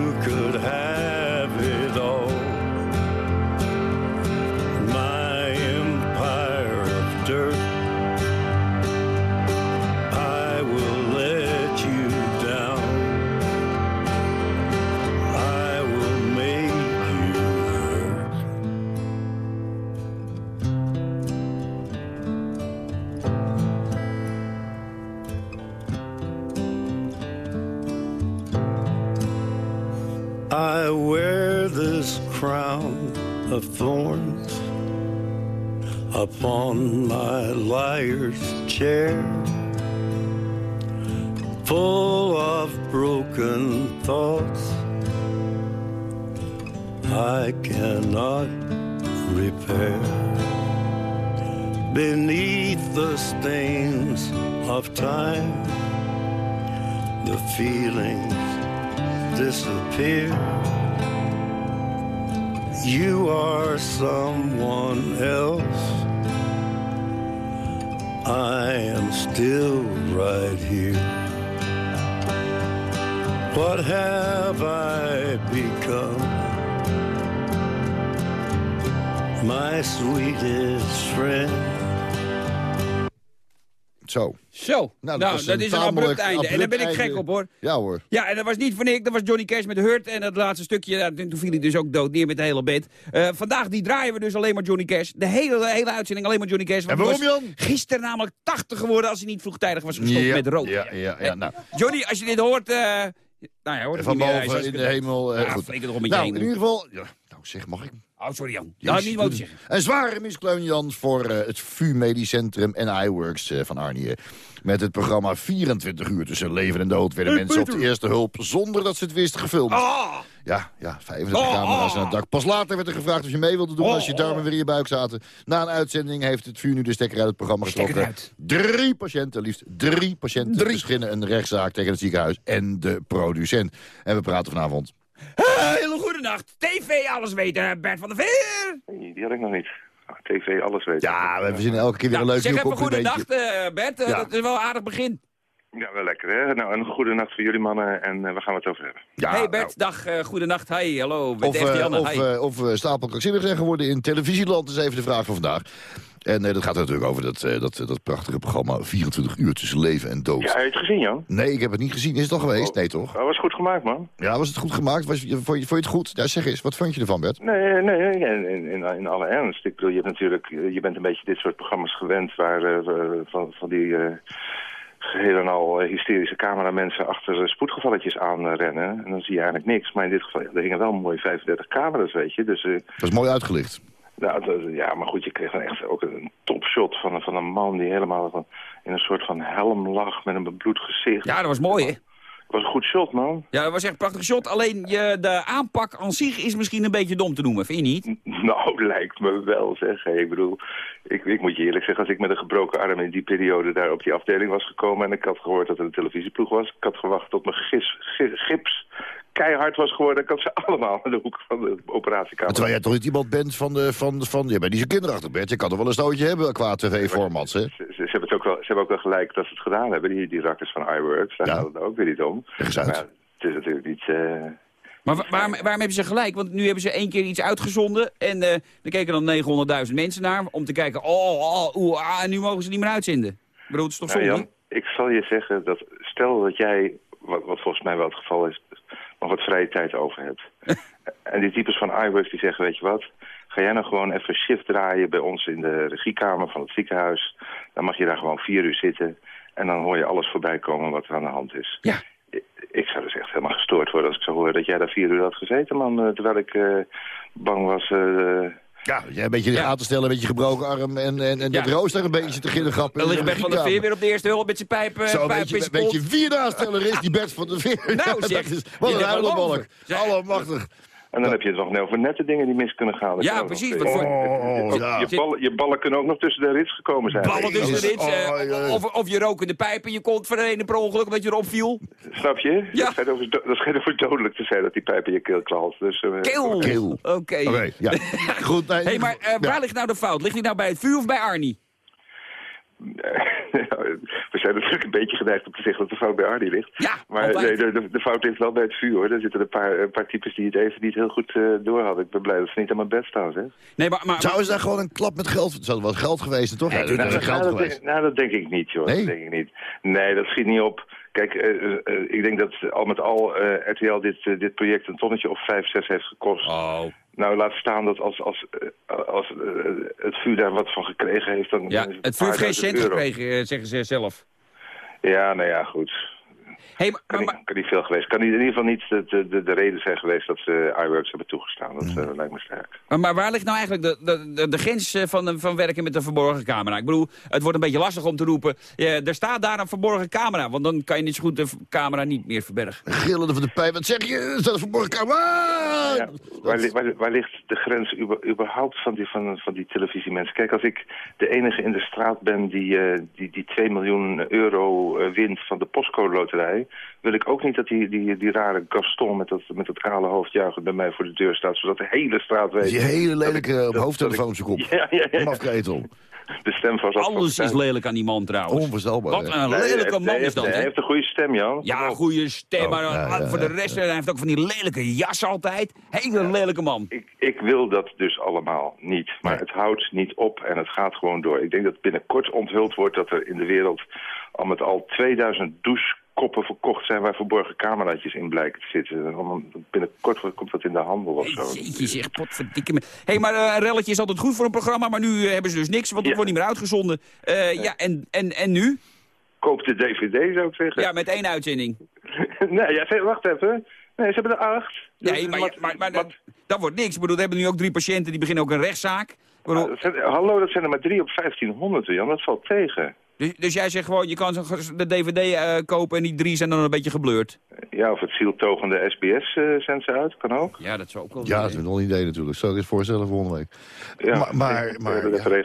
disappear. You are someone else. I am still right here. What have I become? My sweetest friend. Zo. Zo, nou, dat, een is een abrupt einde. En daar ben ik gek op, hoor. Ja hoor. Ja, en dat was niet voor niks. Dat was Johnny Cash met Hurt. En dat laatste stukje, ja, toen viel hij dus ook dood neer met de hele bed. Eh, vandaag die draaien we dus alleen maar Johnny Cash. De hele, hele uitzending alleen maar Johnny Cash. En waarom, Jan? Gisteren namelijk 80 geworden als hij niet vroegtijdig was gestopt Ja, met roken. ja, ja, ja, nou. Johnny, als je dit hoort... eh nou ja, hoort het Van boven in de hemel. eh, Ja, goed. met nou, je in ieder geval... Ja, nou zeg, mag ik? Oh, sorry Jan. Ik niet zeggen. Een zware miskleun, Jan, voor eh, het VU Medisch Centrum en iWorks eh, van Arnie. Met het programma 24 uur tussen leven en dood... werden mensen op de eerste hulp, zonder dat ze het wisten, gefilmd. Ah! Ja, ja, 25 camera's aan het dak. Pas later werd er gevraagd of je mee wilde doen als je darmen weer in je buik zaten. Na een uitzending heeft het VU nu de stekker uit het programma getrokken. Drie patiënten, liefst drie patiënten, Drie. beginnen een rechtszaak tegen het ziekenhuis en de producent. En we praten vanavond. Goede nacht. TV alles weten, Bert van der Veer. Die had ik nog niet. TV, alles weten. Ja, we verzinnen elke keer weer een leuk zeg nieuw even goede nacht, eh, Bert. Eh, Ja. Dat is wel een aardig begin. Ja, wel lekker hè. Nou, een goede nacht voor jullie mannen en eh, waar gaan we het over hebben? Ja, hey Bert, nou. dag, uh, goedenacht, hi, hallo. Of, Janne, of, hi. of we stapelkrankzinnig zijn geworden in televisieland is even de vraag van vandaag. En eh, dat gaat natuurlijk over dat, eh, dat, dat prachtige programma 24 uur tussen leven en dood. Ja, heb je het gezien, Jan? Nee, ik heb het niet gezien. Is het al geweest? Nee, toch? Dat was goed gemaakt, man. Ja, was het goed gemaakt? Was, vond, je, vond je het goed? Ja, zeg eens, wat vond je ervan, Bert? Nee, nee, nee, in, in, in, alle ernst. Ik bedoel, je hebt natuurlijk, eh, je bent een beetje dit soort programma's gewend waar eh, van, van die eh geheel en al eh, hysterische cameramensen achter eh, spoedgevalletjes aanrennen. En dan zie je eigenlijk niks. Maar in dit geval, ja, er hingen wel mooi 35 camera's, weet je. Dus, eh, Dat is mooi uitgelicht. Nou, ja, maar goed, je kreeg dan echt ook een topshot van, een- van een man die helemaal van, in een soort van helm lag met een bebloed gezicht. Ja, dat was mooi, hè? Het was een goed shot, man. Ja, dat was echt een prachtig shot. Alleen je, de aanpak aan zich is misschien een beetje dom te noemen, vind je niet? Nou, lijkt me wel, zeg. Hey, ik bedoel, ik, ik moet je eerlijk zeggen, als ik met een gebroken arm in die periode daar op die afdeling was gekomen en ik had gehoord dat er een televisieploeg was, ik had gewacht tot mijn gis, gips keihard was geworden, ik had ze allemaal in de hoek van de operatiekamer. Terwijl jij toch niet iemand bent van de... Van, van, je bent niet zo kinderachtig, Bert. Je kan toch wel een stootje hebben qua tv-formats, hè? Ze, ze, ze hebben het ook wel, ze hebben ook wel gelijk dat ze het gedaan hebben, die, die rakkers van iWorks. Daar Ja. gaat het ook weer niet om. Maar ja, het is natuurlijk niet... eh, Maar wa- waarom, waarom hebben ze gelijk? Want nu hebben ze één keer iets uitgezonden en eh er keken dan 900.000 mensen naar om te kijken, oh, oh oeh, ah, en nu mogen ze niet meer uitzenden. Ik bedoel, het is toch Nou, zonde? Jan, ik zal je zeggen dat stel dat jij, wat, wat volgens mij wel het geval is, nog wat vrije tijd over hebt. en die types van iWorks die zeggen, weet je wat, ga jij nou gewoon even shift draaien bij ons in de regiekamer van het ziekenhuis. Dan mag je daar gewoon vier uur zitten en dan hoor je alles voorbij komen wat er aan de hand is. Ja. Ik, ik zou dus echt helemaal gestoord worden als ik zou horen dat jij daar vier uur had gezeten, man. eh, Terwijl ik eh, bang was... eh, Ja, jij een beetje in de gaten stellen, een beetje gebroken arm en, en, en Ja. dat rooster een beetje te gillen grappen. Dan ligt Bert van der Veer weer op de eerste hulp met zijn pijpen. Zo, pijp weet je, in zijn weet je kont. wie de aansteller is? Die Bert van der Veer. Nou, Ja, zeg, dat is, wat een huilenbalk. Allemachtig. En dan heb je het nog over nette dingen die mis kunnen gaan. Ja, precies, nog wat steeds. voor- je, ja. je, ballen, je ballen kunnen ook nog tussen de rits gekomen zijn. Ballen tussen de rits. eh, Oh, of, of je rokende pijp in je kont van de ene per ongeluk omdat je erop viel. Snap je? Ja. Dat, schijnt over, dat schijnt over dodelijk te zijn dat die pijp in je keel knalt. Dus, eh, Keel. Keel. Oké. Oké, ja. Goed, nee, hey, maar eh, ja. waar ligt nou de fout? Ligt die nou bij het vuur of bij Arnie? We zijn natuurlijk een beetje geneigd om te zeggen dat de fout bij Arnie ligt. Ja, maar nee, de, de, de fout ligt wel bij het vuur, hoor. Er zitten een paar, een paar types die het even niet heel goed eh, door hadden. Ik ben blij dat ze niet aan mijn bed staan, zeg. Nee, maar... maar Zou is daar gewoon een klap met geld... Het zou wel geld geweest zijn, toch? Ja, nou, dat is nou, geld dat geweest. denk, nou, dat denk ik niet, joh. Nee? Dat denk ik niet. Nee, dat schiet niet op. Kijk, eh, eh, eh, ik denk dat al met al eh, RTL dit, eh, dit project een tonnetje of vijf, zes heeft gekost. Oh. Nou, laat staan dat als, als, eh, als eh, het vuur daar wat van gekregen heeft... Dan, Ja, het vuur heeft geen cent euro. gekregen, eh, zeggen ze zelf. Ja, nou ja, goed. Hey, maar, Kan, niet, kan niet veel geweest. Kan in ieder geval niet de, de, de, de reden zijn geweest dat ze iWorks hebben toegestaan. Dat eh, lijkt me sterk. Maar, maar waar ligt nou eigenlijk de, de, de, de grens eh, van, van werken met een verborgen camera? Ik bedoel, het wordt een beetje lastig om te roepen... ja, er staat daar een verborgen camera, want dan kan je niet zo goed de camera niet meer verbergen. Gillende van de pijp. Wat zeg je? Er staat een verborgen camera. Ja, waar, li- waar, waar ligt de grens überhaupt van die, van, van die televisiemensen? Kijk, als ik de enige in de straat ben die, eh, die, die 2 miljoen euro eh, wint van de postcode loterij... wil ik ook niet dat die, die, die rare Gaston met dat, met dat kale hoofd juichend bij mij voor de deur staat... zodat de hele straat weet... Die hele lelijke hoofdtelefoon op zijn kop. Ja, ja, ja. Mafketel. De stem van Alles is lelijk aan die man trouwens. Onvoorstelbaar. Wat een Nee, lelijke man is dat, Hij heeft een goede stem, Jan. Ja, goede stem, Oh, maar ja, ja, voor de ja, rest, hij heeft ook van die lelijke jas altijd. Hele lelijke man. Ik, ik wil dat dus allemaal niet. Maar het houdt niet op en het gaat gewoon door. Ik denk dat binnenkort onthuld wordt dat er in de wereld al met al 2000 douchekoppen verkocht zijn... waar verborgen cameraatjes in blijken te zitten. Binnenkort komt dat in de handel of zo. Jeetje zeg, potverdikke me. Hé, hey, maar eh, een relletje is altijd goed voor een programma, maar nu eh, hebben ze dus niks, want het Ja. wordt niet meer uitgezonden. Eh, ja, en, en, en nu? Koop de DVD, zou ik zeggen. Ja, met één uitzending. nee, ja, wacht even. Nee, ze hebben er acht. Nee, Dus maar, maar, maar dat, dat wordt niks. Ik bedoel, we hebben nu ook drie patiënten, die beginnen ook een rechtszaak. Bedoel, Ah, dat zijn- hallo, dat zijn er maar drie op 1500, Jan. Dat valt tegen. Dus, dus jij zegt gewoon, je kan zo- de DVD eh, kopen en die drie zijn dan een beetje gebleurd. Ja, of het zieltogende SBS uh, zendt ze uit, kan ook. Ja, dat zou ook wel Ja, dat is nog een idee natuurlijk. Ik het voorstellen volgende week. Ja, Maar- maar- maar, ja.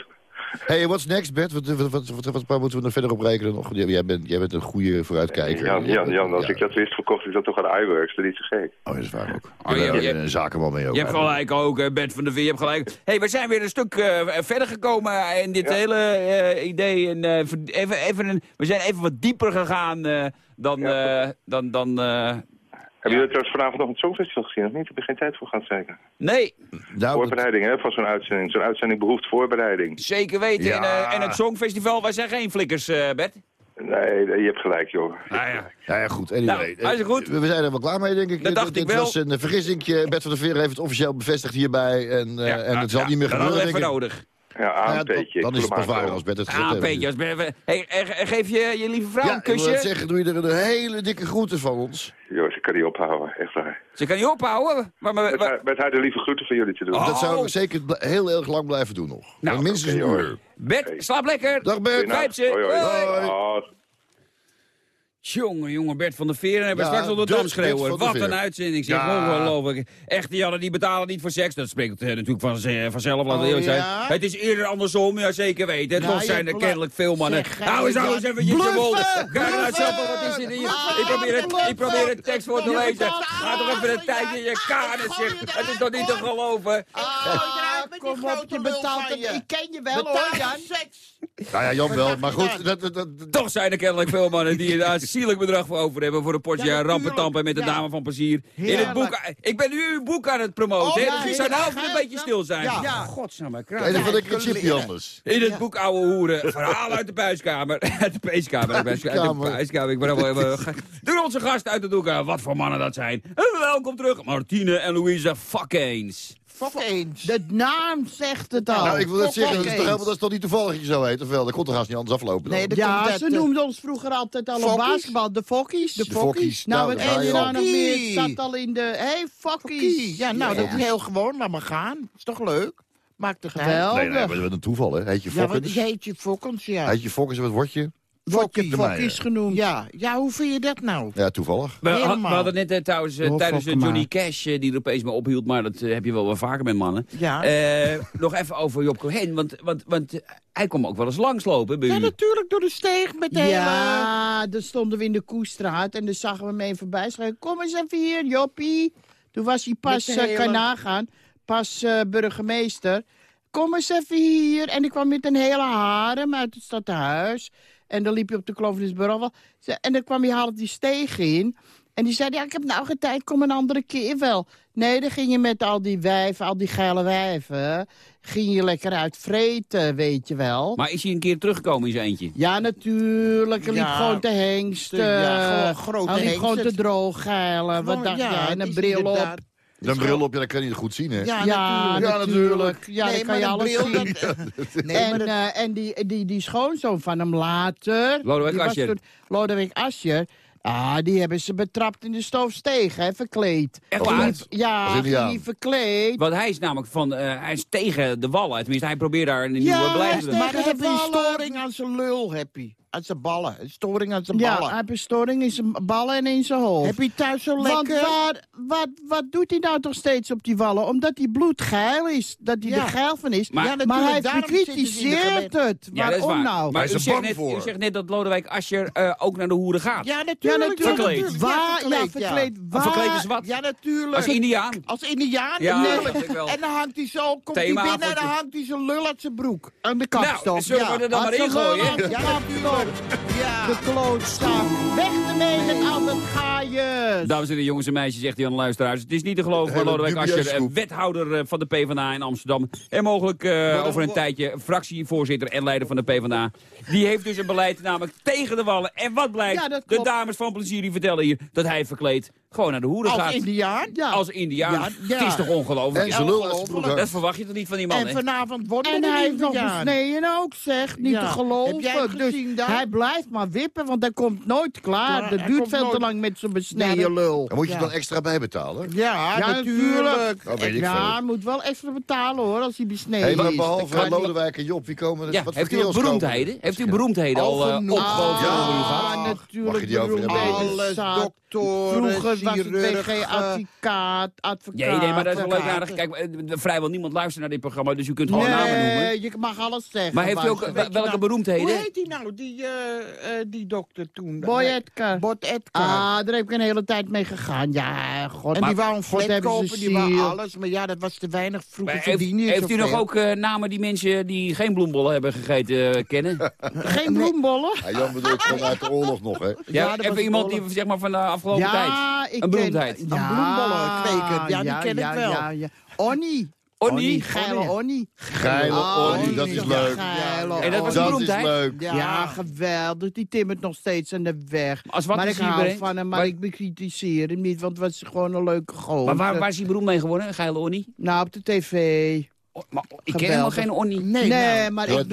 Hey, what's next, Bert? Wat, wat, wat, wat, wat- waar moeten we nog verder op rekenen? Nog? Jij, bent, jij bent een goede vooruitkijker. Jan, Jan, Jan, als Ja. ik dat wist, verkocht ik dat toch aan iWorks. Dat is niet zo gek. Oh, dat is waar ook. Oh, je je- een zakenman mee ook. Je hebt gelijk ook, Bert van der Veer, je hebt gelijk. Hé, hey, we zijn weer een stuk eh, verder gekomen in dit Ja. hele eh, idee. En, eh, even, even een, we zijn even wat dieper gegaan eh, dan... Ja. eh, dan, dan eh, Hebben jullie trouwens vanavond nog het Songfestival gezien of niet? Heb je geen tijd voor gehad, zeker? nee, Nou, dat- Voorbereiding, hè, van zo'n uitzending. Zo'n uitzending behoeft voorbereiding. zeker weten. Ja. En, eh, en het Songfestival, wij zijn geen flikkers, eh, Bert. Nee, je hebt gelijk, joh. Nou ja. Ja, ja, goed. Anyway. Nou, is het goed? Eh, We zijn er wel klaar mee, denk ik. Dat dacht Dit- ik dit wel. was een uh, vergissing. Bert van der Veer heeft het officieel bevestigd hierbij. En, eh, Ja, en ja, het zal ja, niet meer dat gebeuren, hadden we denk even ik. nodig. Ja, Ja, aanpeetje. dan is het pas waar waar als Bert het gezegd Ah, als ben- hey, eh, geef je je lieve vrouw Ja, een ik wil kusje? het zeggen, doe je er een hele dikke groeten van ons. Jongens, ik kan niet ophouden, echt waar. Ze kan niet ophouden. Maar, maar, Met, maar- haar- met haar de lieve groeten van jullie te doen. Oh. Dat zou ik zeker heel erg lang blijven doen nog. Nou, minstens een hoor. uur. Bert, slaap lekker. Dag Bert. Ze. Hoi, hoi. Hoi. Dag. Jongen, jongen, Bert van der Veer. En hebben Ja, straks onder de de Bert schreeuwen. Wat een uitzending. Zeg, Ja. ongelooflijk. Echte Jannen, die betalen niet voor seks. Dat spreekt eh, natuurlijk van, vanzelf, laten we Oh, eerlijk zijn. ja? Het is eerder andersom, ja zeker weten. Nou, Toch zijn er kennelijk veel mannen. Nou, eens hou eens even je mond. Nou bluffen. zelf wat is er hier? Ik probeer het, ik probeer het tekst voor te lezen. Ga toch even een tijdje in je kanen, zeg. Het is toch niet te geloven? Kom op, je betaalt het. Ik ken je wel hoor, Jan. Nou ja, Jan wel. Maar goed, dat, dat, dat- Toch zijn er kennelijk veel mannen die er een zielig bedrag voor over hebben... voor een potje Ja, rampentampen met de dame van plezier. In het boek, ik ben nu uw boek aan het promoten. Oh, dus zou nou een beetje stil zijn. ja. Dan ik een chipje anders. In het boek Oude Hoeren, verhaal uit de puiskamer. Uit de peeskamer, uit de puiskamer. Ik ben. Doe onze gast uit de doek aan. Wat voor mannen dat zijn. Welkom terug, Martine en Louisa Fuck Eens. De naam zegt het al. Nou, ik wil net zeggen, dat is, toch dat is toch niet toevallig dat je zo heet? Of wel? Dat kon toch haast niet anders aflopen dan? Nee, dat Ja, komt ze uit, eh, noemden ons vroeger altijd al op basketbal de Fokkies. De Fokkies. Nou, Nou, het daar ga een je en al. ander meer zat al in de... Hé, hey, Fokkies. Fokkie. Ja, nou, dat is heel gewoon. Laat maar gaan. Is toch leuk? Maakt toch uit? Geweldig. Nee, nee, maar wat een toeval, hè? Heet je Ja, wat Fokkens? heet je Fokkens, ja. Heet je Fokkens en wat word je? Fokkie. Fokkies genoemd. Ja. ja, hoe vind je dat nou? Ja, toevallig. We, had- we Helemaal. hadden net eh, trouwens eh, tijdens Fokkema. Johnny Cash, die er opeens mee ophield, maar dat heb je wel wel vaker met mannen. Ja. Eh, nog even over Job Cohen, want, want, want hij kwam ook wel eens langslopen bij Ja, u. natuurlijk door de steeg met de hele... Ja, dan stonden we in de Koestraat en dan zagen we hem even voorbij schrijven. Kom eens even hier, Joppie. Toen was hij pas, hele- kan nagaan, pas eh, burgemeester. kom eens even hier. En ik kwam met een hele harem uit het stadhuis. En dan liep je op de Klovenisbureau. En dan kwam je half die steeg in. En die zei, ja, ik heb nou geen tijd, kom een andere keer wel. Nee, dan ging je met al die wijven, al die geile wijven... ging je lekker uit vreten, weet je wel. Maar is hij een keer teruggekomen in zijn eentje? Ja, natuurlijk. Hij liep Ja, gewoon te hengsten. ja, gewoon grote Hij liep gewoon te drooggeilen. Wat dacht ja, jij? En een bril op. Een bril op, ja, dat kan je niet goed zien, hè? Ja, Ja, natuurlijk. natuurlijk. Ja, Nee, dan kan je alles bril, zien. dat- Nee, en maar dat- eh, en die, die, die schoonzoon van hem later... Lodewijk die toen- Lodewijk Asscher. Ah, die hebben ze betrapt in de stoofsteeg, hè, verkleed. Echt waar? niet- Ja, niet verkleed. Want hij is namelijk van, eh, hij is tegen de wallen. Tenminste, hij probeert daar een nieuwe Ja, hij te is doen. Maar dan de je een storing aan zijn lul, heb je. Aan zijn ballen. Een storing aan zijn Ja, ballen. hij heeft een storing in zijn ballen en in zijn hoofd. Heb je thuis zo Want lekker? waar, wat, wat doet hij nou toch steeds op die wallen? Omdat hij bloedgeil is. Dat hij Ja. er geil van is. Maar- Ja, maar natuurlijk, hij bekritiseert gemeente. het. Ja, dat is Waarom waar. nou? Maar Hij u is er zegt, bang net, voor. u zegt net dat Lodewijk Asscher eh, ook naar de hoeren gaat. Ja, ja, natuurlijk. natuurlijk. Verkleed. Waar, ja, verkleed, Waar? verkleed is wat? Ja, natuurlijk. Als Indiaan. Als Indiaan, Ja, natuurlijk. wel. En dan hangt hij zo, komt hij binnen en dan hangt hij zijn lul uit zijn broek. Aan de kapstok. Nou, zullen we ja. er dan maar in gooien? Ja, kapstok. Ja. De klootzak. Weg ermee met al dat gaaien. Dames en heren, jongens en meisjes, zegt hij aan de luisteraars. Het is niet te geloven, maar Lodewijk Asscher, eh, wethouder eh, van de PvdA in Amsterdam. En mogelijk eh, over een tijdje fractievoorzitter en leider van de PvdA. Die heeft dus een beleid namelijk tegen de wallen. En wat blijkt? Ja, de dames van plezier die vertellen hier dat hij verkleed gewoon naar de hoeren Als gaat. Indiaan. Ja. Als Indiaan. Ja, ja. Het is toch ongelooflijk? En broek Dat verwacht je toch niet van die man, En hè? vanavond wordt En hij een heeft nog besneden ook, zeg. Niet Ja. te geloven. Heb jij het dus gezien dan? hij blijft maar wippen, want hij komt nooit klaar. Dat duurt veel te lang met zijn besneden Ja, lul. Dan moet je Ja. dan extra bijbetalen. Ja, Ja, natuurlijk. Dat weet ik ja, veel. moet wel extra betalen hoor, als hij besneden Hey, maar is. behalve Lodewijk en Job, wie komen er? Ja, wat heeft u ook beroemdheden? er? Heeft u beroemdheden al eh, genoeg. opgewogen Ja. over u gehad? Ah, Mag natuurlijk. je die over hebben? Alles. Doktoren, Vroeger was het. WG-advocaat, advocaat. Nee, nee, maar dat is wel leuk aardig. Kijk, eh, vrijwel niemand luistert naar dit programma, dus u kunt gewoon namen noemen. Nee, je mag alles zeggen. Maar heeft u ook welke Hoe beroemdheden? heet die nou, die, eh, eh, die dokter toen? Boy Edgar. Bot Edgar. Ah, daar heb ik een hele tijd mee gegaan. Ja, god. en die wou een God flat hebben ze kopen, die wou ziel. alles. Maar ja, dat was te weinig. Maar Vroeger heeft, verdiende je heeft u nog ook eh, namen die mensen die geen bloembollen hebben gegeten kennen? Geen bloembollen? Ja, Jan bedoelt gewoon uit de oorlog nog, hè? Ja, even was iemand die zeg maar van de afgelopen ja, tijd. ik Een ken- beroemdheid. Ja, Een bloembollenkweker. Ja, die ken ik wel. Ja, ja. Onnie. Onnie. Geile Onnie. Geile Onnie, dat is leuk. Geile En dat was Dat is leuk. Ja. geweldig. Die timmert nog steeds aan de weg. Als wat maar is ik hou van hem, maar Waar- ik bekritiseer hem niet, want het was gewoon een leuke gozer. Maar waar, waar is hij beroemd mee geworden, Geile Onnie? Nou, op de tv. Oh, maar ik ken helemaal geen Onnie. Nee, nou, maar het ik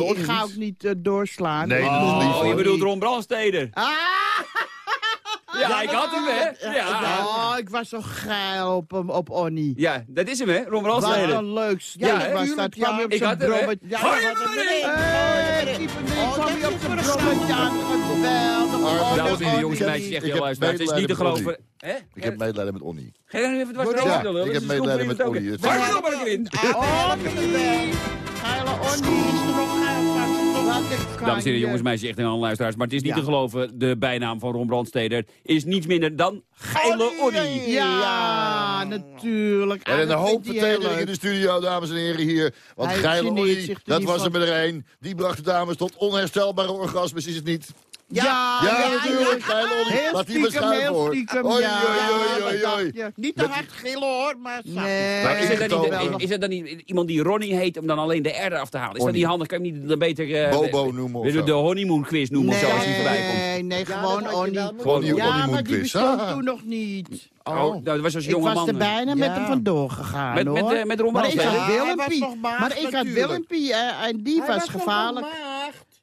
Onnie. Ik ga niet. ook niet eh, doorslaan. Nee, hem Oh, je bedoelt Ron Brandsteder. Ah! Ja, ik had hem, hè? Ja. Oh, ik was zo geil op, hem, op Onnie. Ja, dat is hem, hè? Ron Wat Brandsteder. een leuk Ja, stuk hè? was tuurlijk, dat. kwam ja. je op Ik zijn brommetje. Ja, Hoi, Oh, kwam op is zijn brommetje aan. Geweldig. Oh, Dames en heren, jongens en meisjes, Ik heel heb luisteraar. Het is niet te geloven. Hè? Ik heb medelijden met Onnie. Ga je even dwars Ja, ik heb is medelijden met Onnie. het ook. Gooi er erin. Oh, Onnie. Er Dames en heren, jongens en meisjes, echt een luisteraars. Maar het is niet Ja. te geloven, de bijnaam van Ron Brandsteder is niets minder dan Geile Onnie. Ja, natuurlijk. En een hoop verdeling in de studio, dames en heren, hier. Want Hij Geile Onnie, dat was er met er een. Die bracht de dames tot onherstelbare orgasmes, is het niet? Ja, Ja, natuurlijk. Heel Laat die maar stiekem, schuiven, heel hoor. Oei, ja. oei, oei? Niet te hard gillen hoor, maar zacht. Nee. Is ik het, dan niet, al. is het dan niet iemand die Ronnie heet om dan alleen de R eraf te halen? Is dat niet handig? Kan je niet dan beter... eh, Bobo noemen of de, honeymoon quiz noemen of zo als die voorbij komt? Nee, nee, gewoon dat Onnie. Gewoon Ja, maar die bestond toen nog niet. Oh, nou, dat was als Ik jonge was man. er bijna met Ja. hem vandoor gegaan, Met- met, hoor. eh, met Ron maar ik had Ja, was Willempie. Maar ik had natuurlijk. Willempie eh, en die was gevaarlijk.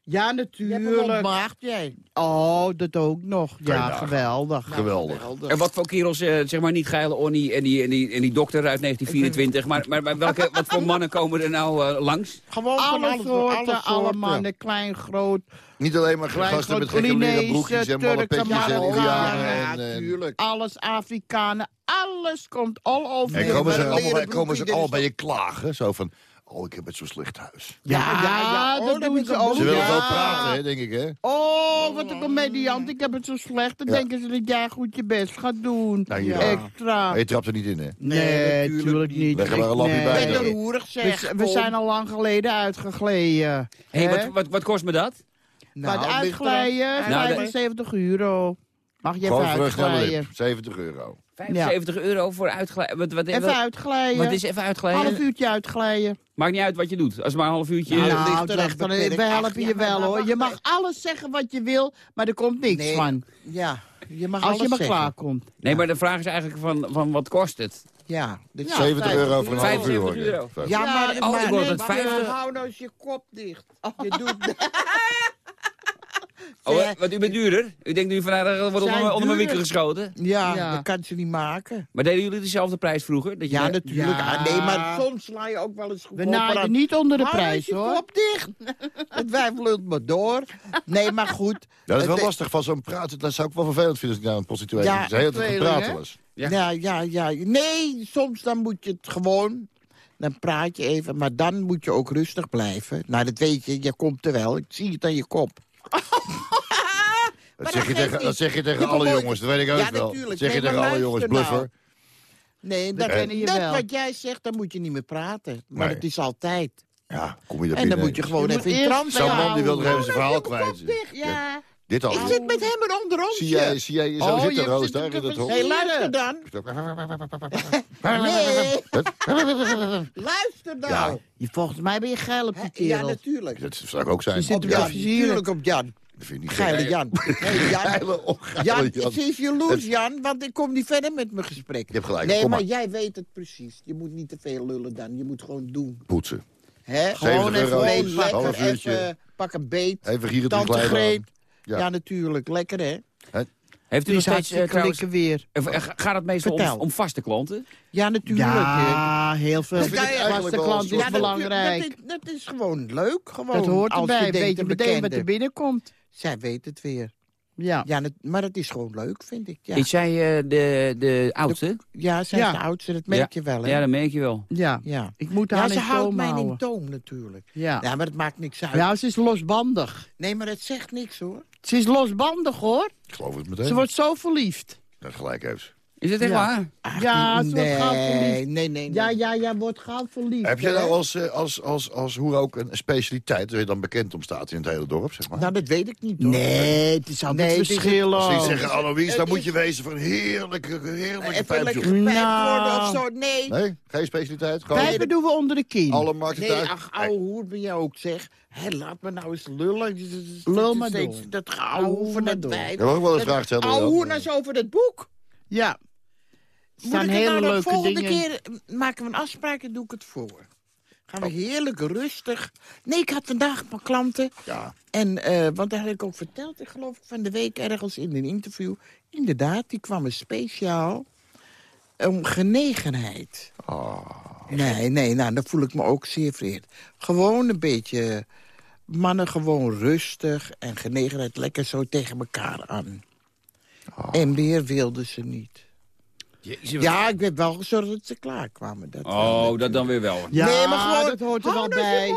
Ja, Je hebt natuurlijk. ontmaagd, jij. Oh, dat ook nog. Ja, nagaan. geweldig. Geweldig. En wat voor kerels, eh, zeg maar niet Geile Onnie en die, en, die, en die dokter uit 1924. Maar, maar, maar welke, wat voor mannen komen er nou eh, langs? Gewoon van Alle alles, soorten, alle soorten. mannen, klein, groot. Niet alleen maar Klein, gasten met gekke leren broekjes en malle petjes en indianen. Ja, en, en, tuurlijk. Alles Afrikanen, alles komt all over. en komen ze, allemaal, komen ze al dit bij je klagen? Zo van, Oh, ik heb het zo slecht thuis. Ja, ja, ja, oh, dat dat doen ze ik ook. Ze willen wel praten, hè, denk ik, hè? Oh, wat een comediant. Ik heb het zo slecht. Dan Ja. denken ze dat jij goed je best gaat doen. Nou. Extra. Maar je trapt er niet in, hè? Nee, natuurlijk niet. Leg er maar een lampje Nee. bij. Ben dan. er roerig We, zeg. zijn al lang geleden uitgegleden. Hé, Hè? wat, wat, wat kost me dat? Nou, Wat ligt uitglijden, eraan. Nou, de- 75 euro. Mag je even uitglijden? lip. 70 euro. 75 euro voor uitglijden. Wat, wat, Even wat, uitglijden. wat is even uitglijden? Half uurtje uitglijden. Maakt niet uit wat je doet. Als het maar een half uurtje... Nou, Nou, ligt we helpen je wel hoor. Je mag alles zeggen wat je wil, maar er komt niks Nee, van. Ja, je mag Als alles je maar zeggen. klaar komt. Nee, maar de vraag is eigenlijk van, van wat kost het? Ja, dit is 70 euro voor een half uur. 75 hoor Ja, maar, Ja, oh, maar nee, 50. hou nou eens je kop dicht. Je doet... Oh, eh, wat, u bent duurder? U denkt nu van, nou, dat wordt onder, onder mijn winkel geschoten. Ja, Ja. dat kan ze niet maken. Maar deden jullie dezelfde prijs vroeger? Dat je Ja, natuurlijk. Ja. Ah, nee, maar soms sla je ook wel eens We goedkoper naaien niet onder de prijs hoor. kop dicht. Het wijf lult me door. Nee, maar goed. Ja, dat is wel lastig van zo'n praten. Dat zou ik wel vervelend vinden als ik naar een prostituee Ja, ja, Ze hele tijd praten was. Ja. ja, ja, Nee, soms dan moet je het gewoon... Dan praat je even, maar dan moet je ook rustig blijven. Nou, dat weet je, je komt er wel. Ik zie het aan je kop. Dat dat zeg, je tegen, dat zeg je tegen Je alle jongens, dat weet ik Ja, ook wel. natuurlijk. Dat zeg je Nee, tegen alle jongens, luister nou. bluffer. Nee, dat, kennen je dat wel. wat jij zegt, dan moet je niet meer praten. Maar Nee. het is altijd. Ja, kom je er En dan moet je gewoon Je even in trance Zo'n man die wil nog even hou zijn verhaal kwijt. Ja. Dit al. Ik zit met hem onder ons. Zie jij, zie jij zo Oh, zitten, je Roos, daar in dat hok? Hé, luister dan. Nee, luister nou. Ja. Je, volgens mij ben je geil op die Ja, kerel. natuurlijk. Dat zou ik ook zijn. Je zit Op te Jan, natuurlijk op Jan. Dat vind ik niet Geile. Jan. Nee, Jan. Geile, oh, geile Jan, Jan. ze is jaloers, Jan, want ik kom niet verder met mijn gesprek. Je hebt gelijk, Nee, kom maar maar. jij weet het precies. Je moet niet te veel lullen dan. Je moet gewoon doen. Poetsen. Hè? 70 Gewoon even euro, gewoon lekker even pak een beet. Even glijden aan. Greet. Ja. Ja. natuurlijk. Lekker, hè? Heeft u Het nog steeds trouwens... lekker weer. eh, Gaat het meestal om, om vaste klanten? Ja, natuurlijk. Ja, heel veel. Dat Vaste wel klant een is Ja, belangrijk. Dat, is, dat is gewoon leuk. Gewoon, Dat hoort als erbij. Weet je een meteen wat er binnenkomt. Zij weet het weer. Ja. Ja, maar dat is gewoon leuk, vind ik. Ja, Is zij eh, de, de oudste? ja zij Ja. is de oudste, dat merk je wel, hè? Ja, dat merk je wel. Ja. Ja. Ik moet Ja, haar ze in houdt toom mij in toom natuurlijk. Ja. Ja, maar dat maakt niks uit. ja, ze is losbandig. Nee, maar het zegt niks hoor. Ze is losbandig, hoor. Ik geloof het meteen. Ze wordt zo verliefd. Dat gelijk heeft ze. Is het echt Ja. waar? Ach, Ja, ze wordt gauw nee, verliefd. nee, nee, nee. Ja, ja, ja, wordt gauw verliefd. Heb je nou als, eh, als, als, als hoe ook een specialiteit, waar je dan bekend om staat in het hele dorp, zeg maar? Nou, dat weet ik niet hoor. Nee, het is altijd Nee, het is- verschillen. Als die Oh. zeggen, Alois, dan moet je wezen van heerlijke, heerlijke pijpjes. Nou. worden of zo. Nee. Nee, geen specialiteit. Gewoon Pijpen doen we onder de kiem. alle markten Nee, ach, ouwe hoer ben jij ook, zeg. Hé, laat me nou eens lullen. Lul maar. Dat geouwe van dat wijf. Ik heb ook wel een Dat- vraag stellen. Ouwe nou eens over dat boek. Ja. Er Moet staan ik het hele nou de leuke volgende dingen. keer eh, maken we een afspraak en doe ik het voor. Gaan we heerlijk rustig. Nee, ik had vandaag mijn klanten. Ja. En, eh, want dat had ik ook verteld, ik geloof ik, van de week ergens in een interview. Inderdaad, die kwamen speciaal om genegenheid. Nee, nee, nou, dan voel ik me ook zeer vereerd. Gewoon een beetje, mannen gewoon rustig en genegenheid lekker zo tegen elkaar aan. En meer wilden ze niet. Ja, ik heb wel gezorgd dat ze klaar kwamen. Dat wel. Oh, dat dan weer wel. Ja, Nee, maar gewoon- dat hoort er wel nou bij.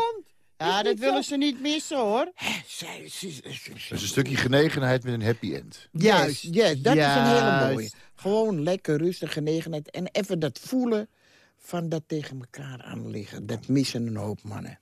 Ja, dat willen ze niet missen, hoor. Dat is een stukje genegenheid met een happy end. Juist. Yes, yes, dat is een hele mooie. Gewoon lekker rustig genegenheid. En even dat voelen van dat tegen elkaar aan liggen. Dat missen een hoop mannen.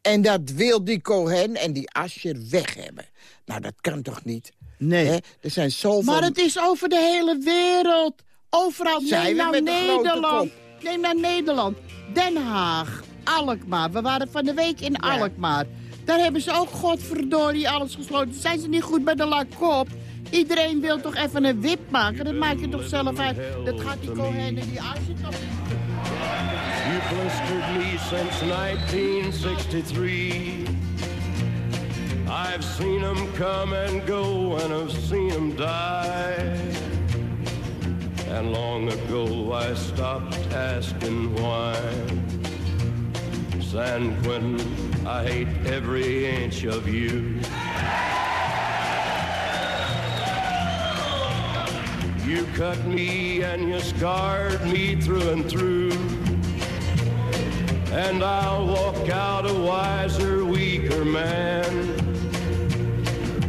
En dat wil die Cohen en die Ascher weg hebben. Nou, dat kan toch niet? Nee. Hè? Er zijn zoveel... Maar het is over de hele wereld. Overal. Zijn Neem we nou met een grote Nederland. Neem nou Nederland. Den Haag. Alkmaar. We waren van de week in Alkmaar. Daar hebben ze ook godverdorie alles gesloten. Zijn ze niet goed bij de lakop? Iedereen wil toch even een wip maken? Dat maak je toch zelf uit? Dat gaat die Cohen en die Asje toch niet You blistered me since 1963. I've seen them come and go, and I've seen them die. And long ago I stopped asking why. San Quentin, I hate every inch of you. You cut me and you scarred me through and through. and I'll walk out a wiser, weaker man.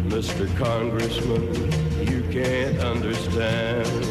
Mr. Congressman, you can't understand.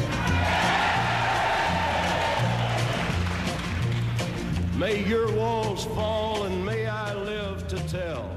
May your walls fall and may I live to tell